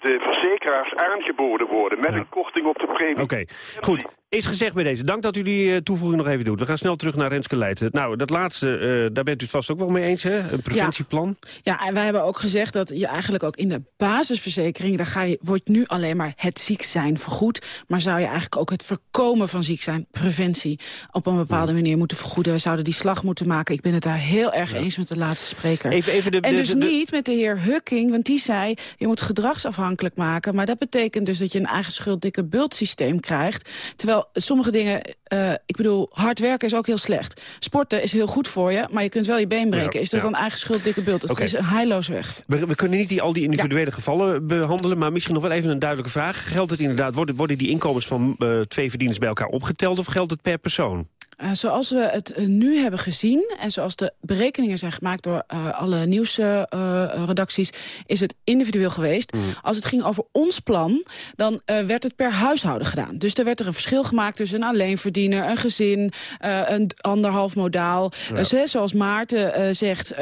de verzekeraars aangeboden worden met een korting op de premie. Oké, goed. Is gezegd bij deze. Dank dat u die uh, toevoeging nog even doet. We gaan snel terug naar Renske Leijten. Nou, dat laatste, uh, daar bent u vast ook wel mee eens, hè? Een preventieplan. Ja. ja, en wij hebben ook gezegd dat je eigenlijk ook in de basisverzekering... daar ga je, wordt nu alleen maar het ziek zijn vergoed. Maar zou je eigenlijk ook het voorkomen van ziek zijn, preventie... op een bepaalde manier moeten vergoeden. We zouden die slag moeten maken. Ik ben het daar heel erg eens met de laatste spreker. Even, even de, en dus de, niet met de heer Hukking, want die zei... je moet gedragsafhankelijk maken. Maar dat betekent dus dat je een eigen schuld dikke bult systeem krijgt. Terwijl sommige dingen, uh, ik bedoel, hard werken is ook heel slecht. Sporten is heel goed voor je, maar je kunt wel je been breken. is dat dan eigen schuld, dikke bult? Dat okay. is een heilloos weg. We, we, kunnen niet die, al die individuele ja. gevallen behandelen, maar misschien nog wel even een duidelijke vraag. Geldt het inderdaad, worden, worden die inkomens van uh, twee verdieners bij elkaar opgeteld of geldt het per persoon? Uh, zoals we het uh, nu hebben gezien en zoals de berekeningen zijn gemaakt door uh, alle nieuwsredacties, is het individueel geweest. Mm. Als het ging over ons plan, dan werd het per huishouden gedaan. Dus er werd er een verschil gemaakt tussen een alleenverdiener, een gezin, een anderhalf modaal. Ja. zoals Maarten zegt,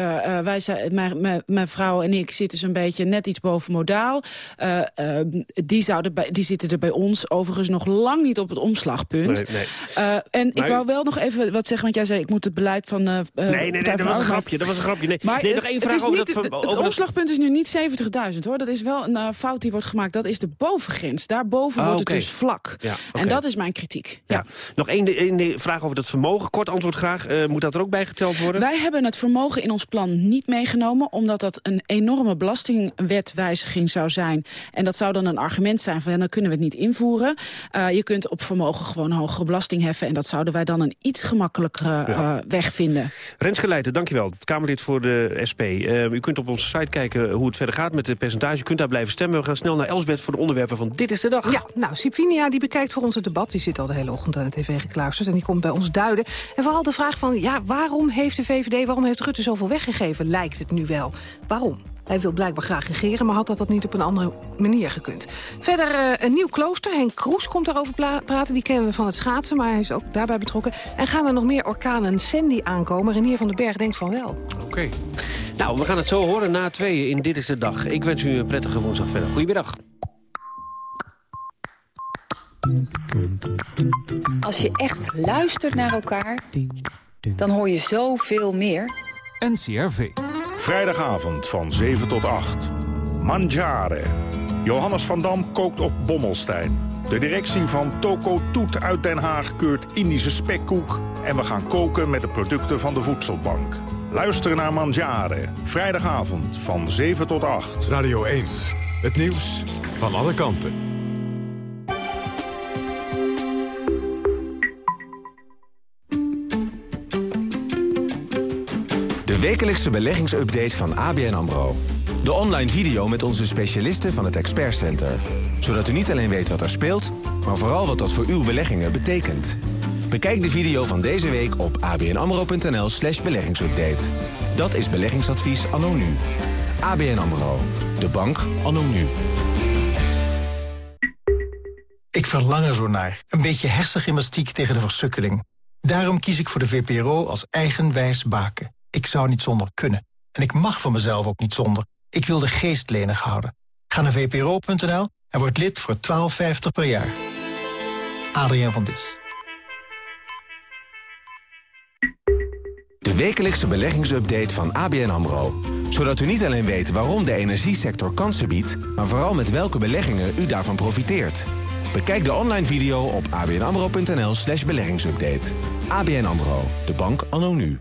wij zijn, mijn, mijn, vrouw en ik zitten zo'n beetje net iets boven modaal. die, zouden bij, die zitten er bij ons overigens nog lang niet op het omslagpunt. Nee, nee. en maar ik wou wel nog even wat zeggen, want jij zei ik moet het beleid van... Uh, nee, nee, nee, dat was een grapje, dat was een grapje. Nee, maar, nee nog één vraag over niet, dat... Het, het omslagpunt is nu niet 70.000 hoor, dat is wel een uh, fout die wordt gemaakt. Dat is de bovengrens, daarboven oh, wordt okay. het dus vlak. Ja, okay. En dat is mijn kritiek. Ja. ja. Nog één, één vraag over dat vermogen, kort antwoord graag. Uh, moet dat er ook bij geteld worden? Wij hebben het vermogen in ons plan niet meegenomen, omdat dat een enorme belastingwetwijziging zou zijn. En dat zou dan een argument zijn van ja, dan kunnen we het niet invoeren. Je kunt op vermogen gewoon hogere belasting heffen en dat zouden wij dan een iets gemakkelijkere ja. uh, weg vinden. Renske Leijten, dankjewel. Kamerlid voor de SP. Uh, u kunt op onze site kijken hoe het verder gaat met de percentage. U kunt daar blijven stemmen. We gaan snel naar Elsbeth voor de onderwerpen van Dit is de Dag. Ja, nou, Sipinia die bekijkt voor ons het debat. Die zit al de hele ochtend aan de tv gekluisterd. En die komt bij ons duiden. En vooral de vraag van, ja, waarom heeft de VVD, waarom heeft Rutte zoveel weggegeven? Lijkt het nu wel. Waarom? Hij wil blijkbaar graag regeren, maar had dat, dat niet op een andere manier gekund. Verder uh, een nieuw klooster. Henk Kroes komt daarover praten. Die kennen we van het schaatsen, maar hij is ook daarbij betrokken. En gaan er nog meer orkanen Sandy aankomen? Renier van den Berg denkt van wel. Oké. Okay. Nou, we gaan het zo horen na tweeën in Dit is de Dag. Ik wens u een prettige woensdag verder. Goedemiddag. Als je echt luistert naar elkaar, dan hoor je zoveel meer. NCRV. Vrijdagavond van 7 tot 8. Mangiare. Johannes van Dam kookt op Bommelstein. De directie van Toko Toet uit Den Haag keurt Indische spekkoek. En we gaan koken met de producten van de Voedselbank. Luister naar Mangiare. Vrijdagavond van 7 tot 8. Radio 1. Het nieuws van alle kanten. Wekelijkse beleggingsupdate van ABN AMRO. De online video met onze specialisten van het Expert Center. Zodat u niet alleen weet wat er speelt, maar vooral wat dat voor uw beleggingen betekent. Bekijk de video van deze week op abnamro.nl slash beleggingsupdate. Dat is beleggingsadvies anno nu. ABN AMRO. De bank anno nu. Ik verlang er zo naar. Een beetje hersengymnastiek tegen de versukkeling. Daarom kies ik voor de VPRO als eigenwijs baken. Ik zou niet zonder kunnen. En ik mag van mezelf ook niet zonder. Ik wil de geest lenig houden. Ga naar vpro.nl en word lid voor 12,50 per jaar. Adriaan van Dis. De wekelijkse beleggingsupdate van ABN AMRO. Zodat u niet alleen weet waarom de energiesector kansen biedt... maar vooral met welke beleggingen u daarvan profiteert. Bekijk de online video op abnamro.nl slash beleggingsupdate. ABN AMRO, de bank anno nu.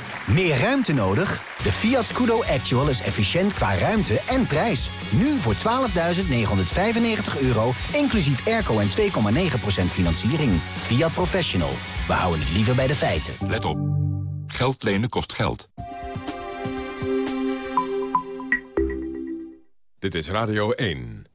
Meer ruimte nodig? De Fiat Scudo Actual is efficiënt qua ruimte en prijs. Nu voor 12.995 euro, inclusief airco en 2,9% financiering. Fiat Professional. We houden het liever bij de feiten. Let op. Geld lenen kost geld. Dit is Radio 1.